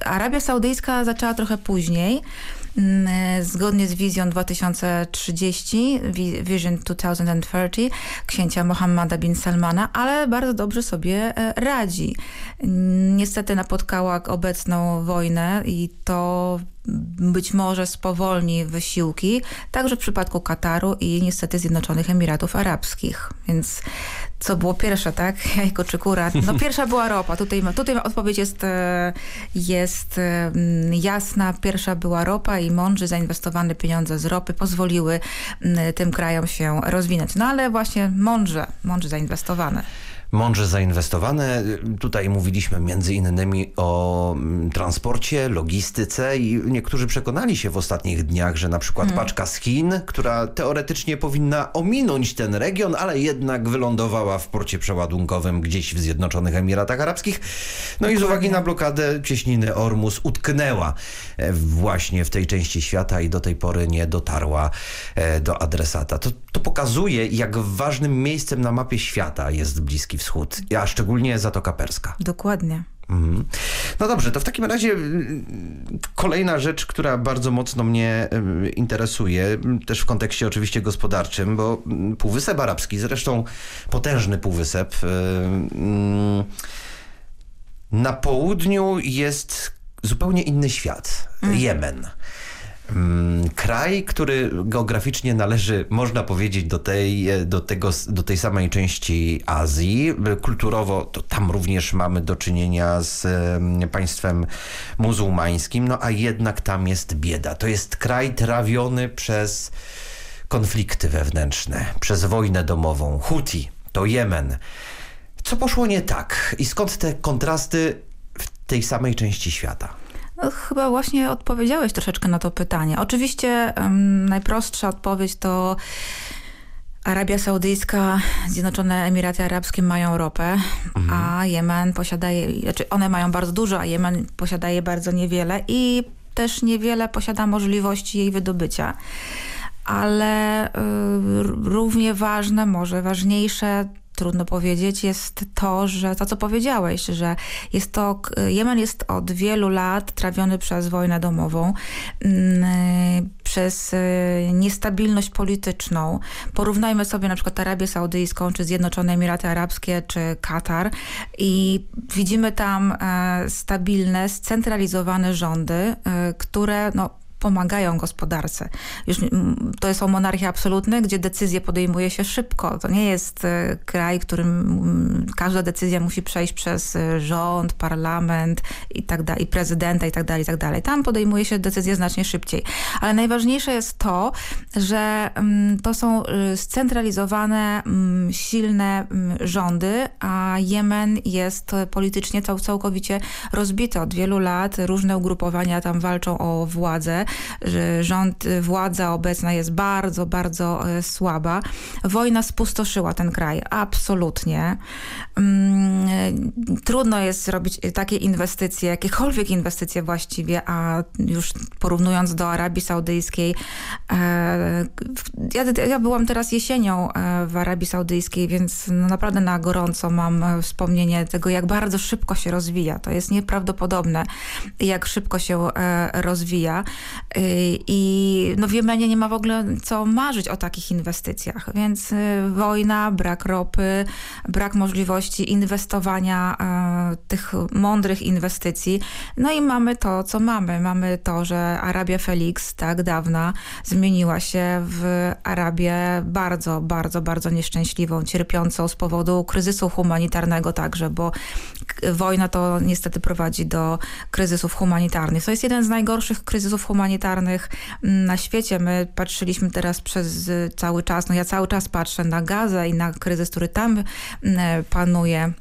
Arabia Saudyjska zaczęła trochę później, zgodnie z wizją 2030, Vision 2030 księcia Mohammada bin Salmana, ale bardzo dobrze sobie e, radzi. Niestety napotkała obecną wojnę i to być może spowolni wysiłki, także w przypadku Kataru i niestety Zjednoczonych Emiratów Arabskich. Więc co było pierwsze, tak? Jajko czy kura? No pierwsza była ropa. Tutaj, tutaj odpowiedź jest, e, jest e, jasna. Pierwsza była ropa i mądrze zainwestowane pieniądze z ropy pozwoliły tym krajom się rozwinąć. No ale właśnie mądrze, mądrze zainwestowane. Mądrze zainwestowane. Tutaj mówiliśmy między innymi o mm, transporcie, logistyce i niektórzy przekonali się w ostatnich dniach, że na przykład Hmm. paczka z Chin, która teoretycznie powinna ominąć ten region, ale jednak wylądowała w porcie przeładunkowym gdzieś w Zjednoczonych Emiratach Arabskich. No i z uwagi na blokadę cieśniny Ormus utknęła e, właśnie w tej części świata i do tej pory nie dotarła e, do adresata. To, to pokazuje, jak ważnym miejscem na mapie świata jest Bliski Wschód, a szczególnie Zatoka Perska. Dokładnie. Mhm. No dobrze, to w takim razie mm, kolejna rzecz, która bardzo mocno mnie mm, interesuje, też w kontekście oczywiście gospodarczym, bo mm, Półwysep Arabski, zresztą potężny półwysep, y, mm, na południu jest zupełnie inny świat, Jemen. Mm, Kraj, który geograficznie należy, można powiedzieć, do tej, e, do, tego, do tej samej części Azji. Kulturowo to tam również mamy do czynienia z em, państwem muzułmańskim, no a jednak tam jest bieda. To jest kraj trawiony przez konflikty wewnętrzne, przez wojnę domową. Huti, to Jemen. Co poszło nie tak i skąd te kontrasty w tej samej części świata? No, chyba właśnie odpowiedziałeś troszeczkę na to pytanie. Oczywiście em, najprostsza odpowiedź to Arabia Saudyjska, Zjednoczone Emiraty Arabskie mają ropę, a Jemen posiadaje, znaczy one mają bardzo dużo, a Jemen posiadaje bardzo niewiele i też niewiele posiada możliwości jej wydobycia. Ale y, równie ważne, może ważniejsze, trudno powiedzieć, jest to, że to co powiedziałeś, że jest to, Jemen jest od wielu lat trawiony przez wojnę domową, mm, przez y, niestabilność polityczną. Porównajmy sobie na przykład Arabię Saudyjską, czy Zjednoczone Emiraty Arabskie, czy Katar i widzimy tam e, stabilne, scentralizowane rządy, e, które no, pomagają gospodarce. Już mm, to są monarchie absolutne, gdzie decyzje podejmuje się szybko. To nie jest e, kraj, którym mm, każda decyzja musi przejść przez e, rząd, parlament i tak dalej, prezydenta i tak dalej, i tak dalej. Tam podejmuje się decyzje znacznie szybciej. Ale najważniejsze jest to, że mm, to są y, scentralizowane, silne rządy, a Jemen jest e, politycznie cał, całkowicie rozbity. Od wielu lat różne ugrupowania tam walczą o władzę. Że Rząd, y, władza obecna jest bardzo, bardzo e, słaba. Wojna spustoszyła ten kraj, absolutnie. Mm, Trudno jest zrobić takie inwestycje, jakiekolwiek inwestycje właściwie, a już porównując do Arabii Saudyjskiej, e, ja, ja byłam teraz jesienią e, w Arabii Saudyjskiej, więc no naprawdę na gorąco mam e, wspomnienie tego, jak bardzo szybko się rozwija. To jest nieprawdopodobne, jak szybko się rozwija. E, I no w Jemenie nie ma w ogóle co marzyć o takich inwestycjach, więc e, wojna, brak ropy, brak możliwości inwestowania e, tych mądrych inwestycji. No i mamy to, co mamy. Mamy to, że Arabia Felix, tak dawna, zmieniła się w Arabię bardzo, bardzo, bardzo nieszczęśliwą, cierpiącą z powodu kryzysu humanitarnego także, bo wojna to niestety prowadzi do kryzysów humanitarnych. To jest jeden z najgorszych kryzysów humanitarnych mm, na świecie. My patrzyliśmy teraz przez y, cały czas, no ja cały czas patrzę na Gazę i na kryzys, który tam mm, panuje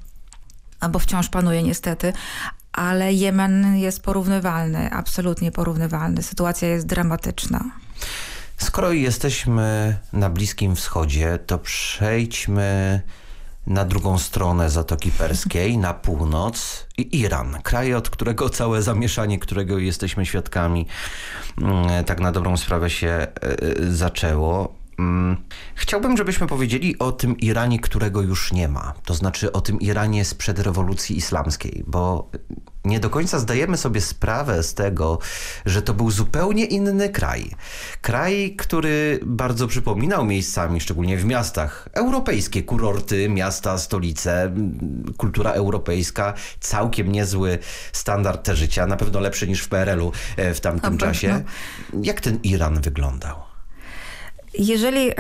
albo wciąż panuje niestety, ale Jemen jest porównywalny, absolutnie porównywalny. Sytuacja jest dramatyczna. Skoro jesteśmy na Bliskim Wschodzie, to przejdźmy na drugą stronę Zatoki Perskiej, na północ i Iran. Kraj, od którego całe zamieszanie, którego jesteśmy świadkami, mm, tak na dobrą sprawę się e, zaczęło. Mm, Chciałbym, żebyśmy powiedzieli o tym Iranie, którego już nie ma. To znaczy o tym Iranie sprzed rewolucji islamskiej, bo nie do końca zdajemy sobie sprawę z tego, że to był zupełnie inny kraj. Kraj, który bardzo przypominał miejscami, szczególnie w miastach, europejskie kurorty, miasta, stolice, kultura europejska, całkiem niezły standard życia, na pewno lepszy niż w PRL-u e, w tamtym czasie. Jak ten Iran wyglądał? Jeżeli e,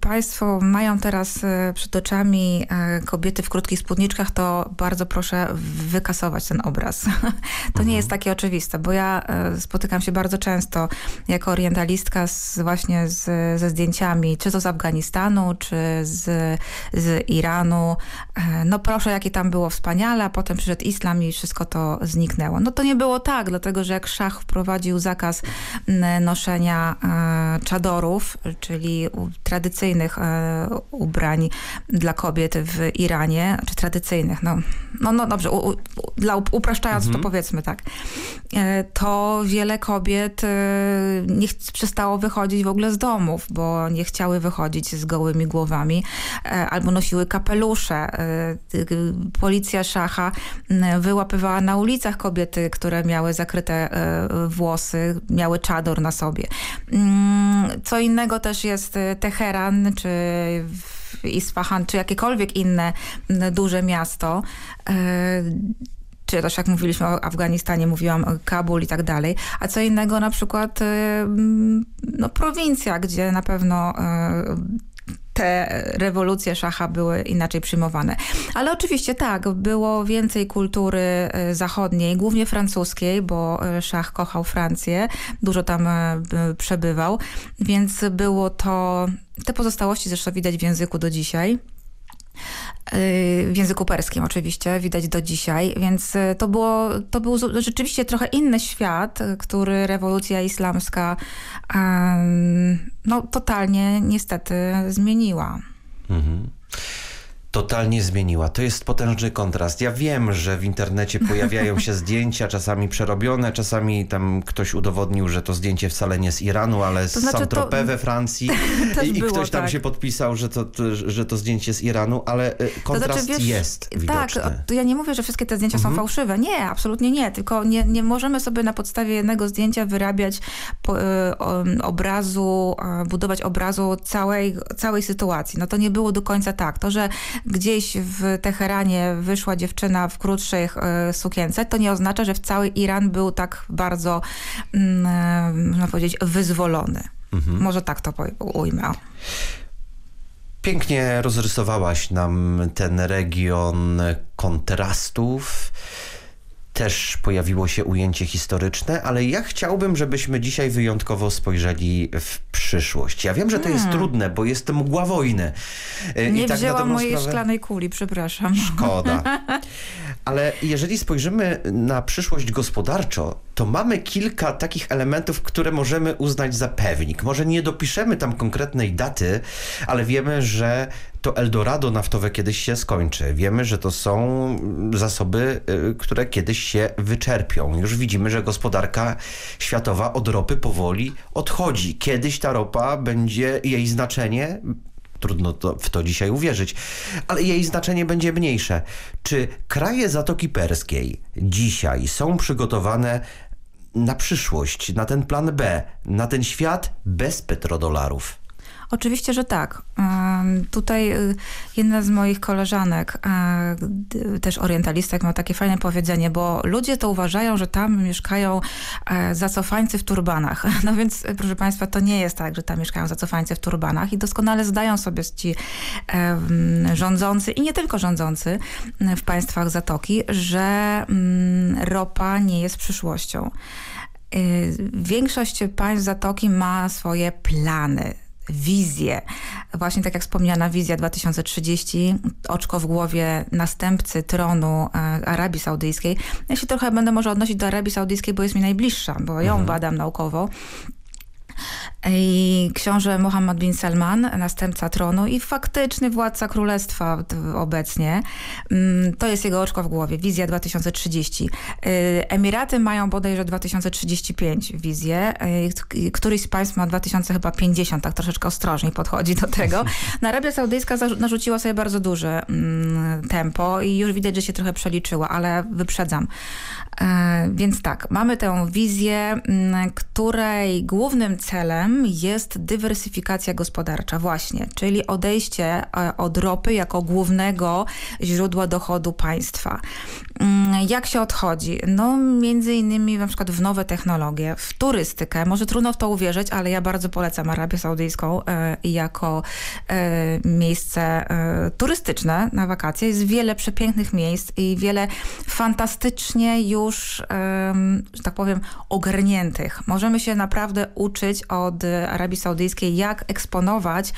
Państwo mają teraz e, przed oczami e, kobiety w krótkich spódniczkach, to bardzo proszę wykasować ten obraz. to Mhm. nie jest takie oczywiste, bo ja spotykam się bardzo często jako orientalistka z, właśnie z, ze zdjęciami, czy to z Afganistanu, czy z, z Iranu. No proszę, jakie tam było wspaniale, a potem przyszedł islam i wszystko to zniknęło. No to nie było tak, dlatego że jak szach wprowadził zakaz noszenia czadorów, czyli tradycyjnych e, ubrań dla kobiet w Iranie, czy tradycyjnych, no, no, no dobrze, u, u, dla up- upraszczając to powiedzmy tak, e, to wiele kobiet e, nie przestało wychodzić w ogóle z domów, bo nie chciały wychodzić z gołymi głowami, albo nosiły kapelusze. Policja szacha wyłapywała na ulicach kobiety, które miały zakryte włosy, miały czador na sobie. Mm, Co innego też jest e, Teheran, czy Isfahan, czy jakiekolwiek inne duże miasto. E, czy też jak mówiliśmy o Afganistanie, mówiłam Kabul i tak dalej, a co innego na przykład mm, no, prowincja, gdzie na pewno e, te rewolucje szacha były inaczej przyjmowane. Ale oczywiście tak, było więcej kultury e, zachodniej, głównie francuskiej, bo e, szach kochał Francję, dużo tam e, przebywał, więc było to, te pozostałości zresztą widać w języku do dzisiaj. W języku perskim oczywiście, widać do dzisiaj, więc y, to, było, to był rzeczywiście trochę inny świat, y, który rewolucja islamska no, totalnie niestety zmieniła. Mhm. Totalnie zmieniła. To jest potężny kontrast. Ja wiem, że w internecie pojawiają się zdjęcia, czasami przerobione, czasami tam ktoś udowodnił, że to zdjęcie wcale nie z Iranu, ale z To znaczy, to- Saint-Tropez we Francji. I, było, ktoś tam tak. się podpisał, że to, to, że to zdjęcie z Iranu, ale y, kontrast wiesz, jest Tak, widoczny. to ja nie mówię, że wszystkie te zdjęcia są Mhm. fałszywe. Nie, absolutnie nie. Tylko nie, nie możemy sobie na podstawie jednego zdjęcia wyrabiać po, y, obrazu, budować obrazu całej, całej sytuacji. No to nie było do końca tak. To, że gdzieś w Teheranie wyszła dziewczyna w krótszych y, sukience, to nie oznacza, że w cały Iran był tak bardzo, mm, y, można powiedzieć, wyzwolony. Mhm. Może tak to ujmę. Pięknie rozrysowałaś nam ten region kontrastów. Też pojawiło się ujęcie historyczne, ale ja chciałbym, żebyśmy dzisiaj wyjątkowo spojrzeli w przyszłość. Ja wiem, że to jest Hmm. trudne, bo jest mgła wojny. E, Nie I tak wzięłam mojej sprawę- szklanej kuli, przepraszam. Szkoda. Ale jeżeli spojrzymy na przyszłość gospodarczo, to mamy kilka takich elementów, które możemy uznać za pewnik. Może nie dopiszemy tam konkretnej daty, ale wiemy, że to Eldorado naftowe kiedyś się skończy. Wiemy, że to są zasoby, y, które kiedyś się wyczerpią. Już widzimy, że gospodarka światowa od ropy powoli odchodzi. Kiedyś ta ropa będzie, jej znaczenie Trudno to, w to dzisiaj uwierzyć, ale jej znaczenie będzie mniejsze. Czy kraje Zatoki Perskiej dzisiaj są przygotowane na przyszłość, na ten plan B, na ten świat bez petrodolarów? Oczywiście, że tak. Tutaj y, jedna z moich koleżanek, e, też orientalistek, ma takie fajne powiedzenie, bo ludzie to uważają, że tam mieszkają e, zacofańcy w turbanach. No więc, proszę Państwa, to nie jest tak, że tam mieszkają zacofańcy w turbanach i doskonale zdają sobie ci rządzący i nie tylko rządzący w państwach Zatoki, że ropa nie jest przyszłością. Y, Większość państw Zatoki ma swoje plany, wizje. Właśnie tak jak wspomniana wizja 2030, oczko w głowie następcy tronu e, Arabii Saudyjskiej. Ja się trochę będę może odnosić do Arabii Saudyjskiej, bo jest mi najbliższa, bo ją badam naukowo. I książę Mohammed bin Salman, następca tronu i faktyczny władca królestwa obecnie. Mm, To jest jego oczko w głowie, wizja 2030. Y, Emiraty mają bodajże 2035 wizję. y, Któryś z państw ma 2050, tak troszeczkę ostrożniej podchodzi do tego. No, Arabia Saudyjska narzuciła sobie bardzo duże mm, tempo i już widać, że się trochę przeliczyła, ale wyprzedzam. E, Więc tak, mamy tę wizję, mm, której głównym celem jest dywersyfikacja gospodarcza właśnie, czyli odejście e, od ropy jako głównego źródła dochodu państwa. Mm, jak się odchodzi? No między innymi na przykład w nowe technologie, w turystykę. Może trudno w to uwierzyć, ale ja bardzo polecam Arabię Saudyjską e, jako e, miejsce e, turystyczne na wakacje. Jest wiele przepięknych miejsc i wiele fantastycznie już, e, że tak powiem, ogarniętych. Możemy się naprawdę uczyć od Arabii Saudyjskiej, jak eksponować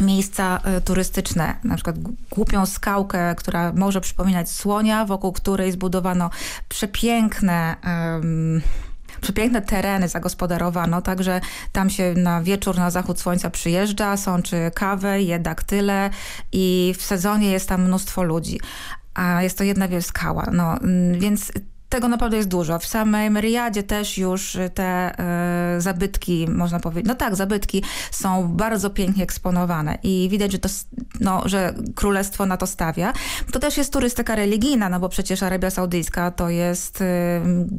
miejsca e, turystyczne, na przykład głupią skałkę, która może przypominać słonia, wokół której zbudowano przepiękne um, przepiękne tereny zagospodarowano, także tam się na wieczór, na zachód słońca przyjeżdża, sączy kawę, je daktyle i w sezonie jest tam mnóstwo ludzi. A jest to jedna wielka skała. No, więc tego naprawdę jest dużo. W samej Meriadzie też już te y, zabytki, można powiedzieć, no tak, zabytki są bardzo pięknie eksponowane i widać, że, to, no, że królestwo na to stawia. To też jest turystyka religijna, no bo przecież Arabia Saudyjska to jest y,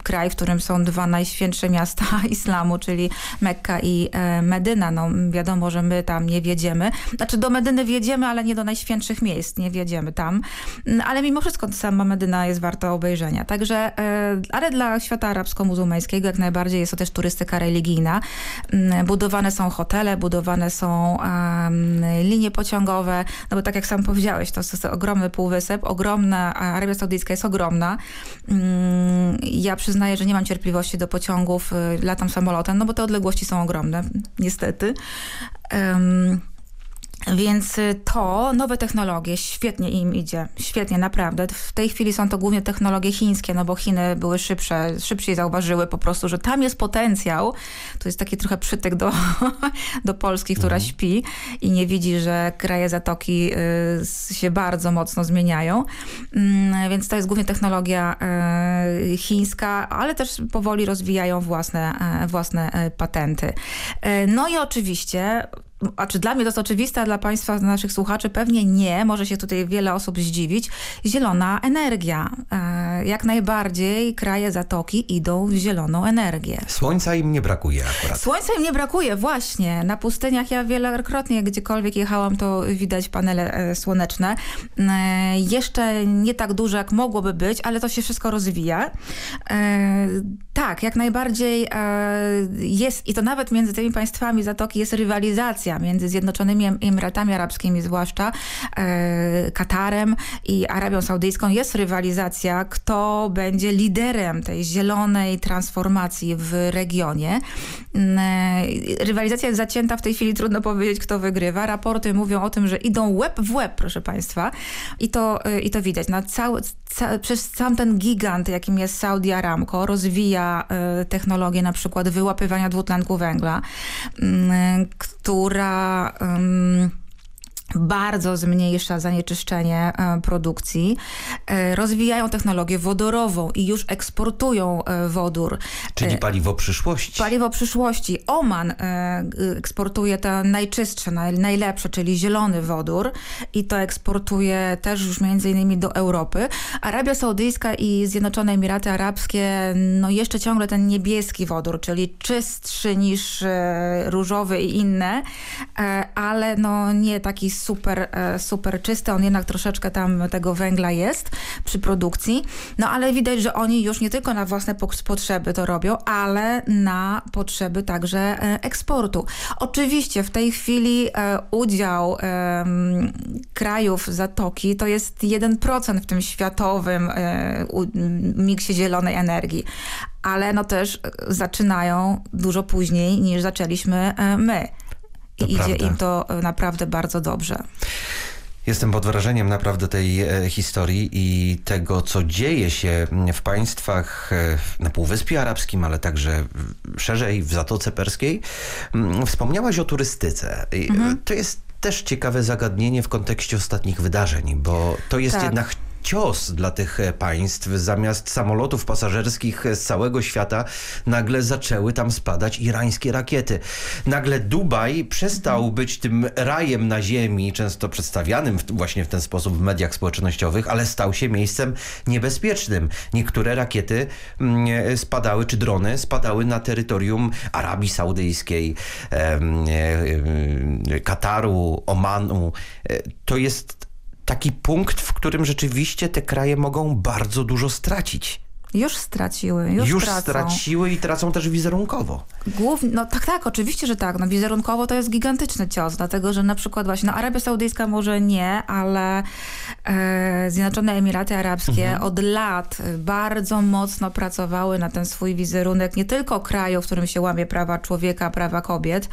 kraj, w którym są dwa najświętsze miasta islamu, czyli Mekka i y, Medyna. No wiadomo, że my tam nie wiedziemy. Znaczy do Medyny wjedziemy, ale nie do najświętszych miejsc, nie wjedziemy tam. Ale mimo wszystko sama Medyna jest warta obejrzenia. Także ale dla świata arabsko-muzułmańskiego jak najbardziej jest to też turystyka religijna. Mm, budowane są hotele, budowane są linie pociągowe, no bo tak jak sam powiedziałeś, to jest ogromny półwysep, ogromna, Arabia Saudyjska jest ogromna. Mm, ja przyznaję, że nie mam cierpliwości do pociągów, y, latam samolotem, no bo te odległości są ogromne, niestety. Um, więc y, to, nowe technologie, świetnie im idzie. Świetnie, naprawdę. W tej chwili są to głównie technologie chińskie, no bo Chiny były szybsze, szybciej zauważyły po prostu, że tam jest potencjał. To jest taki trochę przytyk do, do Polski, która mhm. śpi i nie widzi, że kraje Zatoki y, się bardzo mocno zmieniają. Y, więc to jest głównie technologia y, chińska, ale też powoli rozwijają własne, e, własne e, patenty. E, no i oczywiście a czy dla mnie to jest oczywiste, a dla Państwa, naszych słuchaczy pewnie nie, może się tutaj wiele osób zdziwić, zielona energia. E, jak najbardziej kraje Zatoki idą w zieloną energię. Słońca im nie brakuje akurat. Słońca im nie brakuje, właśnie. Na pustyniach ja wielokrotnie, gdziekolwiek jechałam, to widać panele e, słoneczne. E, jeszcze nie tak duże, jak mogłoby być, ale to się wszystko rozwija. Tak, jak najbardziej jest, i to nawet między tymi państwami Zatoki jest rywalizacja między Zjednoczonymi Emiratami Arabskimi, zwłaszcza e, Katarem i Arabią Saudyjską. Jest rywalizacja, kto będzie liderem tej zielonej transformacji w regionie. Mm, e, rywalizacja jest zacięta, w tej chwili trudno powiedzieć, kto wygrywa. Raporty mówią o tym, że idą łeb w łeb, proszę Państwa. I to, e, i to widać. Na cały, ca, przez sam ten gigant, jakim jest Saudi Aramco, rozwija e, technologię na przykład wyłapywania dwutlenku węgla, mm, która która um, bardzo zmniejsza zanieczyszczenie e, produkcji. E, rozwijają technologię wodorową i już eksportują e, wodór. Czyli paliwo przyszłości. Paliwo przyszłości. Oman eksportuje te najczystsze, najlepsze, czyli zielony wodór i to eksportuje też już między innymi do Europy. Arabia Saudyjska i Zjednoczone Emiraty Arabskie, no jeszcze ciągle ten niebieski wodór, czyli czystszy niż różowy i inne, ale no nie taki super, e, super czysty, on jednak troszeczkę tam tego węgla jest przy produkcji, no ale widać, że oni już nie tylko na własne potrzeby to robią, ale na potrzeby także e, eksportu. Oczywiście w tej chwili e, udział krajów Zatoki to jest 1% w tym światowym miksie zielonej energii, ale no też zaczynają dużo później niż zaczęliśmy my. I idzie prawda. im to naprawdę bardzo dobrze. Jestem pod wrażeniem naprawdę tej e, historii i tego, co dzieje się w państwach e, na Półwyspie Arabskim, ale także szerzej w Zatoce Perskiej. Wspomniałaś o turystyce. Mhm. To jest też ciekawe zagadnienie w kontekście ostatnich wydarzeń, bo to jest tak. jednak cios dla tych e, państw. Zamiast samolotów pasażerskich z całego świata nagle zaczęły tam spadać irańskie rakiety. Nagle Dubaj przestał być tym rajem na ziemi, często przedstawianym właśnie w ten sposób w mediach społecznościowych, ale stał się miejscem niebezpiecznym. Niektóre rakiety mm, spadały, czy drony spadały na terytorium Arabii Saudyjskiej, e, Kataru, Omanu. E, to jest taki punkt, w którym rzeczywiście te kraje mogą bardzo dużo stracić. Już straciły, już, już tracą. straciły i tracą też wizerunkowo. Głównie, no tak, tak, oczywiście, że tak. No wizerunkowo to jest gigantyczny cios, dlatego, że na przykład właśnie, no Arabia Saudyjska może nie, ale e, Zjednoczone Emiraty Arabskie mhm. od lat bardzo mocno pracowały na ten swój wizerunek, nie tylko kraju, w którym się łamie prawa człowieka, prawa kobiet,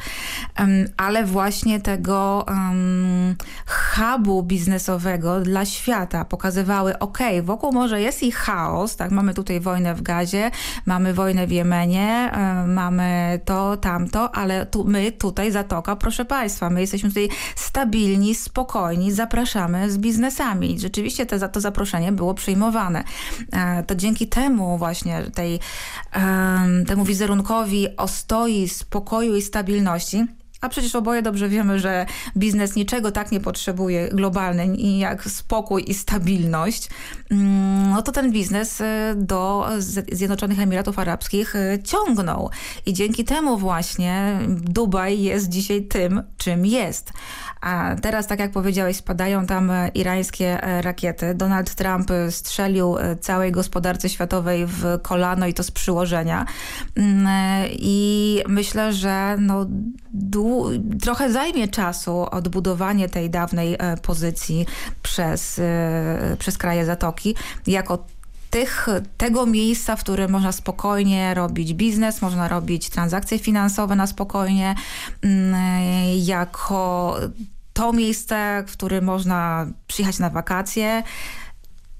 um, ale właśnie tego um, hubu biznesowego dla świata. Pokazywały, ok, wokół może jest i chaos, tak, mamy tu tutaj wojnę w Gazie, mamy wojnę w Jemenie, e, mamy to, tamto, ale tu, my tutaj Zatoka, proszę Państwa, my jesteśmy tutaj stabilni, spokojni, zapraszamy z biznesami. I rzeczywiście te, to zaproszenie było przyjmowane. E, to dzięki temu właśnie tej, temu wizerunkowi ostoi, spokoju i stabilności a przecież oboje dobrze wiemy, że biznes niczego tak nie potrzebuje globalny jak spokój i stabilność. Mm, no to ten biznes y, do Zjednoczonych Emiratów Arabskich y, ciągnął. I dzięki temu właśnie Dubaj jest dzisiaj tym, czym jest. A teraz, tak jak powiedziałeś, spadają tam e, irańskie e, rakiety. Donald Trump e, strzelił całej gospodarce światowej w kolano i to z przyłożenia. Mm, I myślę, że no, trochę zajmie czasu odbudowanie tej dawnej pozycji przez, przez kraje Zatoki jako tych, tego miejsca, w którym można spokojnie robić biznes, można robić transakcje finansowe na spokojnie, mm, jako to miejsce, w którym można przyjechać na wakacje,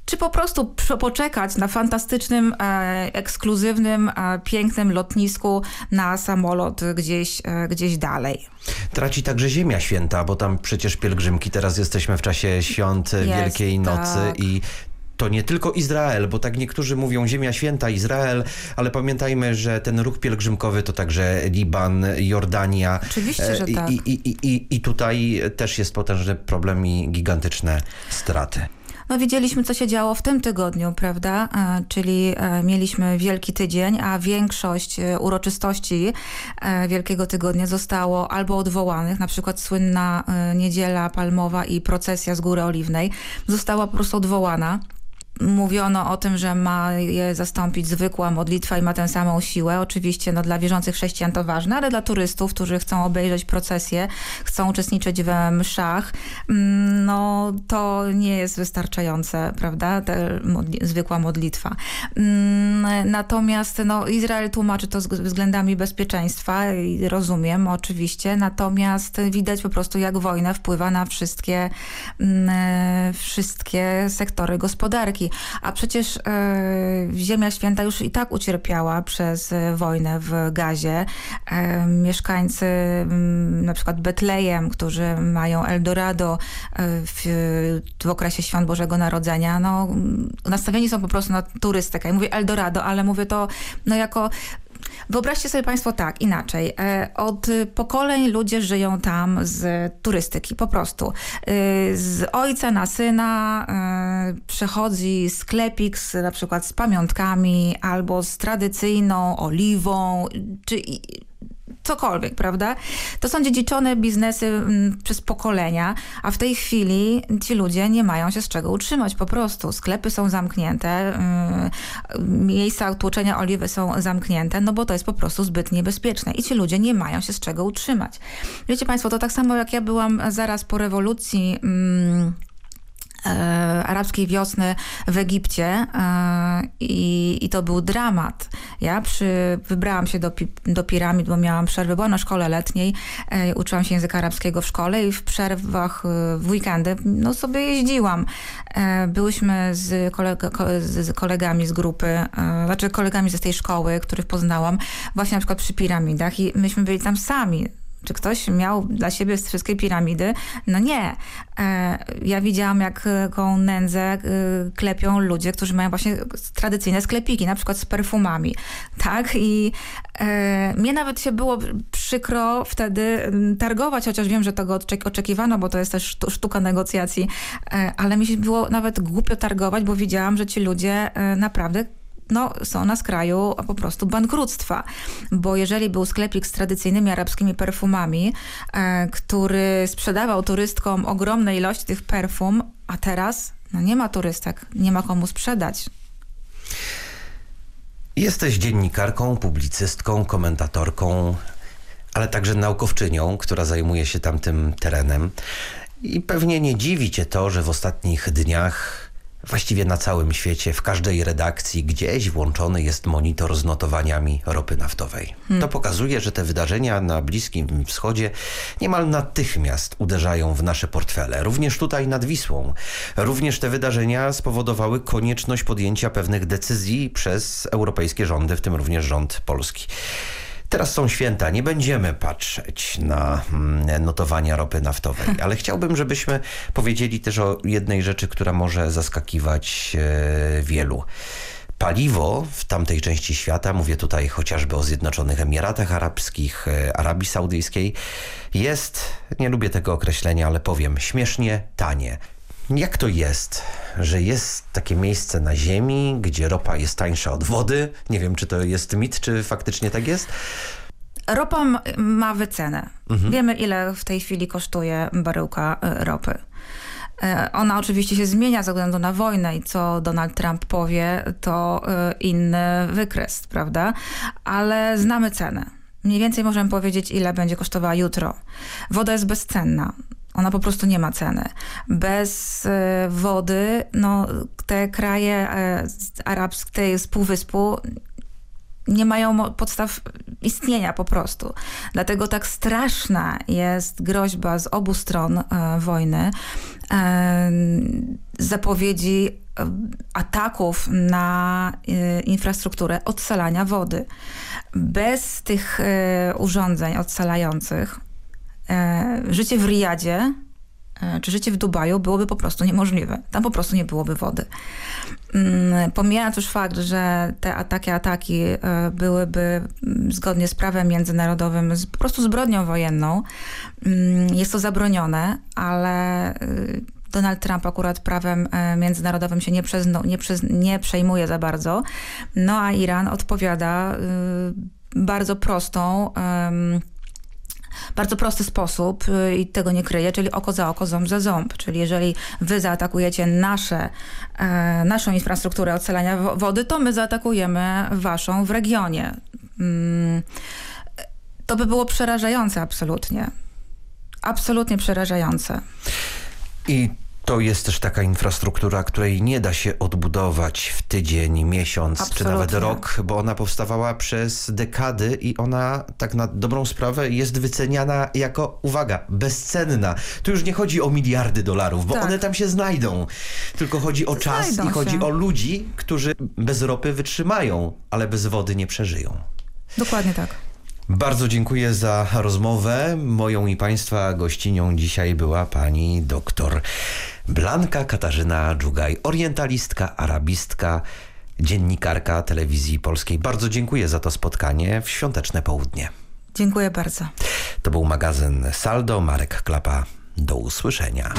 czy po prostu poczekać na fantastycznym, e, ekskluzywnym, e, pięknym lotnisku na samolot gdzieś, e, gdzieś dalej. Traci także Ziemia Święta, bo tam przecież pielgrzymki, teraz jesteśmy w czasie świąt Jest, Wielkiej Nocy tak. i to nie tylko Izrael, bo tak niektórzy mówią Ziemia Święta, Izrael, ale pamiętajmy, że ten ruch pielgrzymkowy to także Liban, Jordania. Oczywiście, że tak. I, i, i, I tutaj też jest potężny problem i gigantyczne straty. No widzieliśmy, co się działo w tym tygodniu, prawda? E, czyli e, mieliśmy Wielki Tydzień, a większość e, uroczystości Wielkiego Tygodnia zostało albo odwołanych, na przykład słynna Niedziela Palmowa i procesja z Góry Oliwnej została po prostu odwołana mówiono o tym, że ma je zastąpić zwykła modlitwa i ma tę samą siłę. Oczywiście no, dla wierzących chrześcijan to ważne, ale dla turystów, którzy chcą obejrzeć procesję, chcą uczestniczyć we mszach, mm, no to nie jest wystarczające, prawda, modli zwykła modlitwa. Mm, natomiast no, Izrael tłumaczy to względami bezpieczeństwa i rozumiem oczywiście, natomiast widać po prostu jak wojna wpływa na wszystkie, mm, wszystkie sektory gospodarki. A przecież e, Ziemia Święta już i tak ucierpiała przez e, wojnę w Gazie. E, mieszkańcy na przykład Betlejem, którzy mają Eldorado w, w okresie Świąt Bożego Narodzenia, no, nastawieni są po prostu na turystykę. I mówię Eldorado, ale mówię to no, jako Wyobraźcie sobie Państwo tak, inaczej. E, od pokoleń ludzie żyją tam z turystyki, po prostu. E, z ojca na syna e, przechodzi sklepik z, na przykład z pamiątkami albo z tradycyjną oliwą, czy cokolwiek, prawda? To są dziedziczone biznesy mm, przez pokolenia, a w tej chwili ci ludzie nie mają się z czego utrzymać po prostu. Sklepy są zamknięte, y, miejsca tłoczenia oliwy są zamknięte, no bo to jest po prostu zbyt niebezpieczne i ci ludzie nie mają się z czego utrzymać. Wiecie Państwo, to tak samo jak ja byłam zaraz po rewolucji mm, arabskiej wiosny w Egipcie e, i, i to był dramat. Ja przy, wybrałam się do, do piramid, bo miałam przerwę, byłam na szkole letniej, e, uczyłam się języka arabskiego w szkole i w przerwach, w weekendy, no sobie jeździłam. Byłyśmy z, kolega, z kolegami z grupy, znaczy kolegami ze tej szkoły, których poznałam, właśnie na przykład przy piramidach i myśmy byli tam sami Czy ktoś miał dla siebie z wszystkie piramidy? No nie. E, ja widziałam, jak jaką nędzę e, klepią ludzie, którzy mają właśnie tradycyjne sklepiki, na przykład z perfumami. Tak? I e, mnie nawet się było przykro wtedy targować, chociaż wiem, że tego oczekiwano, bo to jest też sztuka negocjacji, e, ale mi się było nawet głupio targować, bo widziałam, że ci ludzie e, naprawdę no, są na skraju po prostu bankructwa. Bo jeżeli był sklepik z tradycyjnymi arabskimi perfumami, e, który sprzedawał turystkom ogromne ilości tych perfum, a teraz no, nie ma turystek, nie ma komu sprzedać. Jesteś dziennikarką, publicystką, komentatorką, ale także naukowczynią, która zajmuje się tamtym terenem. I pewnie nie dziwi cię to, że w ostatnich dniach Właściwie na całym świecie, w każdej redakcji gdzieś włączony jest monitor z notowaniami ropy naftowej. Hmm. To pokazuje, że te wydarzenia na Bliskim Wschodzie niemal natychmiast uderzają w nasze portfele. Również tutaj nad Wisłą. Również te wydarzenia spowodowały konieczność podjęcia pewnych decyzji przez europejskie rządy, w tym również rząd polski. Teraz są święta, nie będziemy patrzeć na mm, notowania ropy naftowej, ale chciałbym, żebyśmy powiedzieli też o jednej rzeczy, która może zaskakiwać e, wielu. Paliwo w tamtej części świata, mówię tutaj chociażby o Zjednoczonych Emiratach Arabskich, e, Arabii Saudyjskiej, jest, nie lubię tego określenia, ale powiem, śmiesznie tanie. Jak to jest, że jest takie miejsce na Ziemi, gdzie ropa jest tańsza od wody? Nie wiem, czy to jest mit, czy faktycznie tak jest? Ropa ma wycenę. Mhm. Wiemy, ile w tej chwili kosztuje baryłka y, ropy. Y, ona oczywiście się zmienia ze względu na wojnę i co Donald Trump powie, to y, inny wykres, prawda? Ale znamy cenę. Mniej więcej możemy powiedzieć, ile będzie kosztowała jutro. Woda jest bezcenna. Ona po prostu nie ma ceny. Bez e, wody no, te kraje e, arabskie z Półwyspu nie mają podstaw istnienia po prostu. Dlatego tak straszna jest groźba z obu stron e, wojny, e, zapowiedzi ataków na infrastrukturę odsalania wody. Bez tych urządzeń odsalających życie w Riyadzie e, czy życie w Dubaju byłoby po prostu niemożliwe. Tam po prostu nie byłoby wody. Mm, pomijając już fakt, że te ataki, ataki e, byłyby mm, zgodnie z prawem międzynarodowym po prostu zbrodnią wojenną, mm, jest to zabronione, ale Donald Trump akurat prawem międzynarodowym się nie, przezno, nie, przez, nie przejmuje za bardzo. No a Iran odpowiada bardzo prostą bardzo prosty sposób y, i tego nie kryję, czyli oko za oko, ząb za ząb. Czyli jeżeli wy zaatakujecie nasze, e, naszą infrastrukturę odsalania wody, to my zaatakujemy waszą w regionie. Mm, to by było przerażające absolutnie. Absolutnie przerażające. I to jest też taka infrastruktura, której nie da się odbudować w tydzień, miesiąc Absolutnie. czy nawet rok, bo ona powstawała przez dekady i ona tak na dobrą sprawę jest wyceniana jako, uwaga, bezcenna. Tu już nie chodzi o miliardy dolarów, bo tak. one tam się znajdą. Tylko chodzi o czas znajdą i chodzi się. o ludzi, którzy bez ropy wytrzymają, ale bez wody nie przeżyją. Dokładnie tak. Bardzo dziękuję za rozmowę. Moją i Państwa gościnią dzisiaj była pani doktor Blanka Katarzyna Dżugaj, orientalistka, arabistka, dziennikarka telewizji polskiej. Bardzo dziękuję za to spotkanie w świąteczne południe. Dziękuję bardzo. To był magazyn Saldo. Marek Klapa. Do usłyszenia.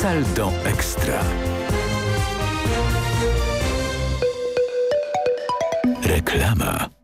Saldo Ekstra. Reklama.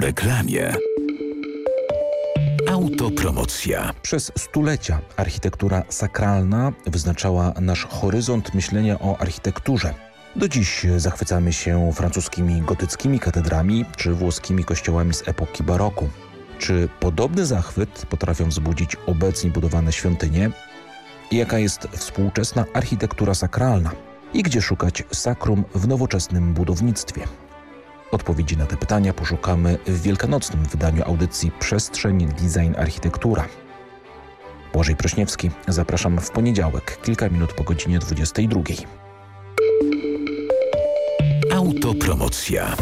Reklamie. Autopromocja. Przez stulecia architektura sakralna wyznaczała nasz horyzont myślenia o architekturze. Do dziś zachwycamy się francuskimi gotyckimi katedrami czy włoskimi kościołami z epoki baroku. Czy podobny zachwyt potrafią wzbudzić obecnie budowane świątynie? I jaka jest współczesna architektura sakralna? I gdzie szukać sakrum w nowoczesnym budownictwie? Odpowiedzi na te pytania poszukamy w wielkanocnym wydaniu audycji Przestrzeń Design Architektura. Błażej Prośniewski, zapraszam w poniedziałek, kilka minut po godzinie 22. Autopromocja.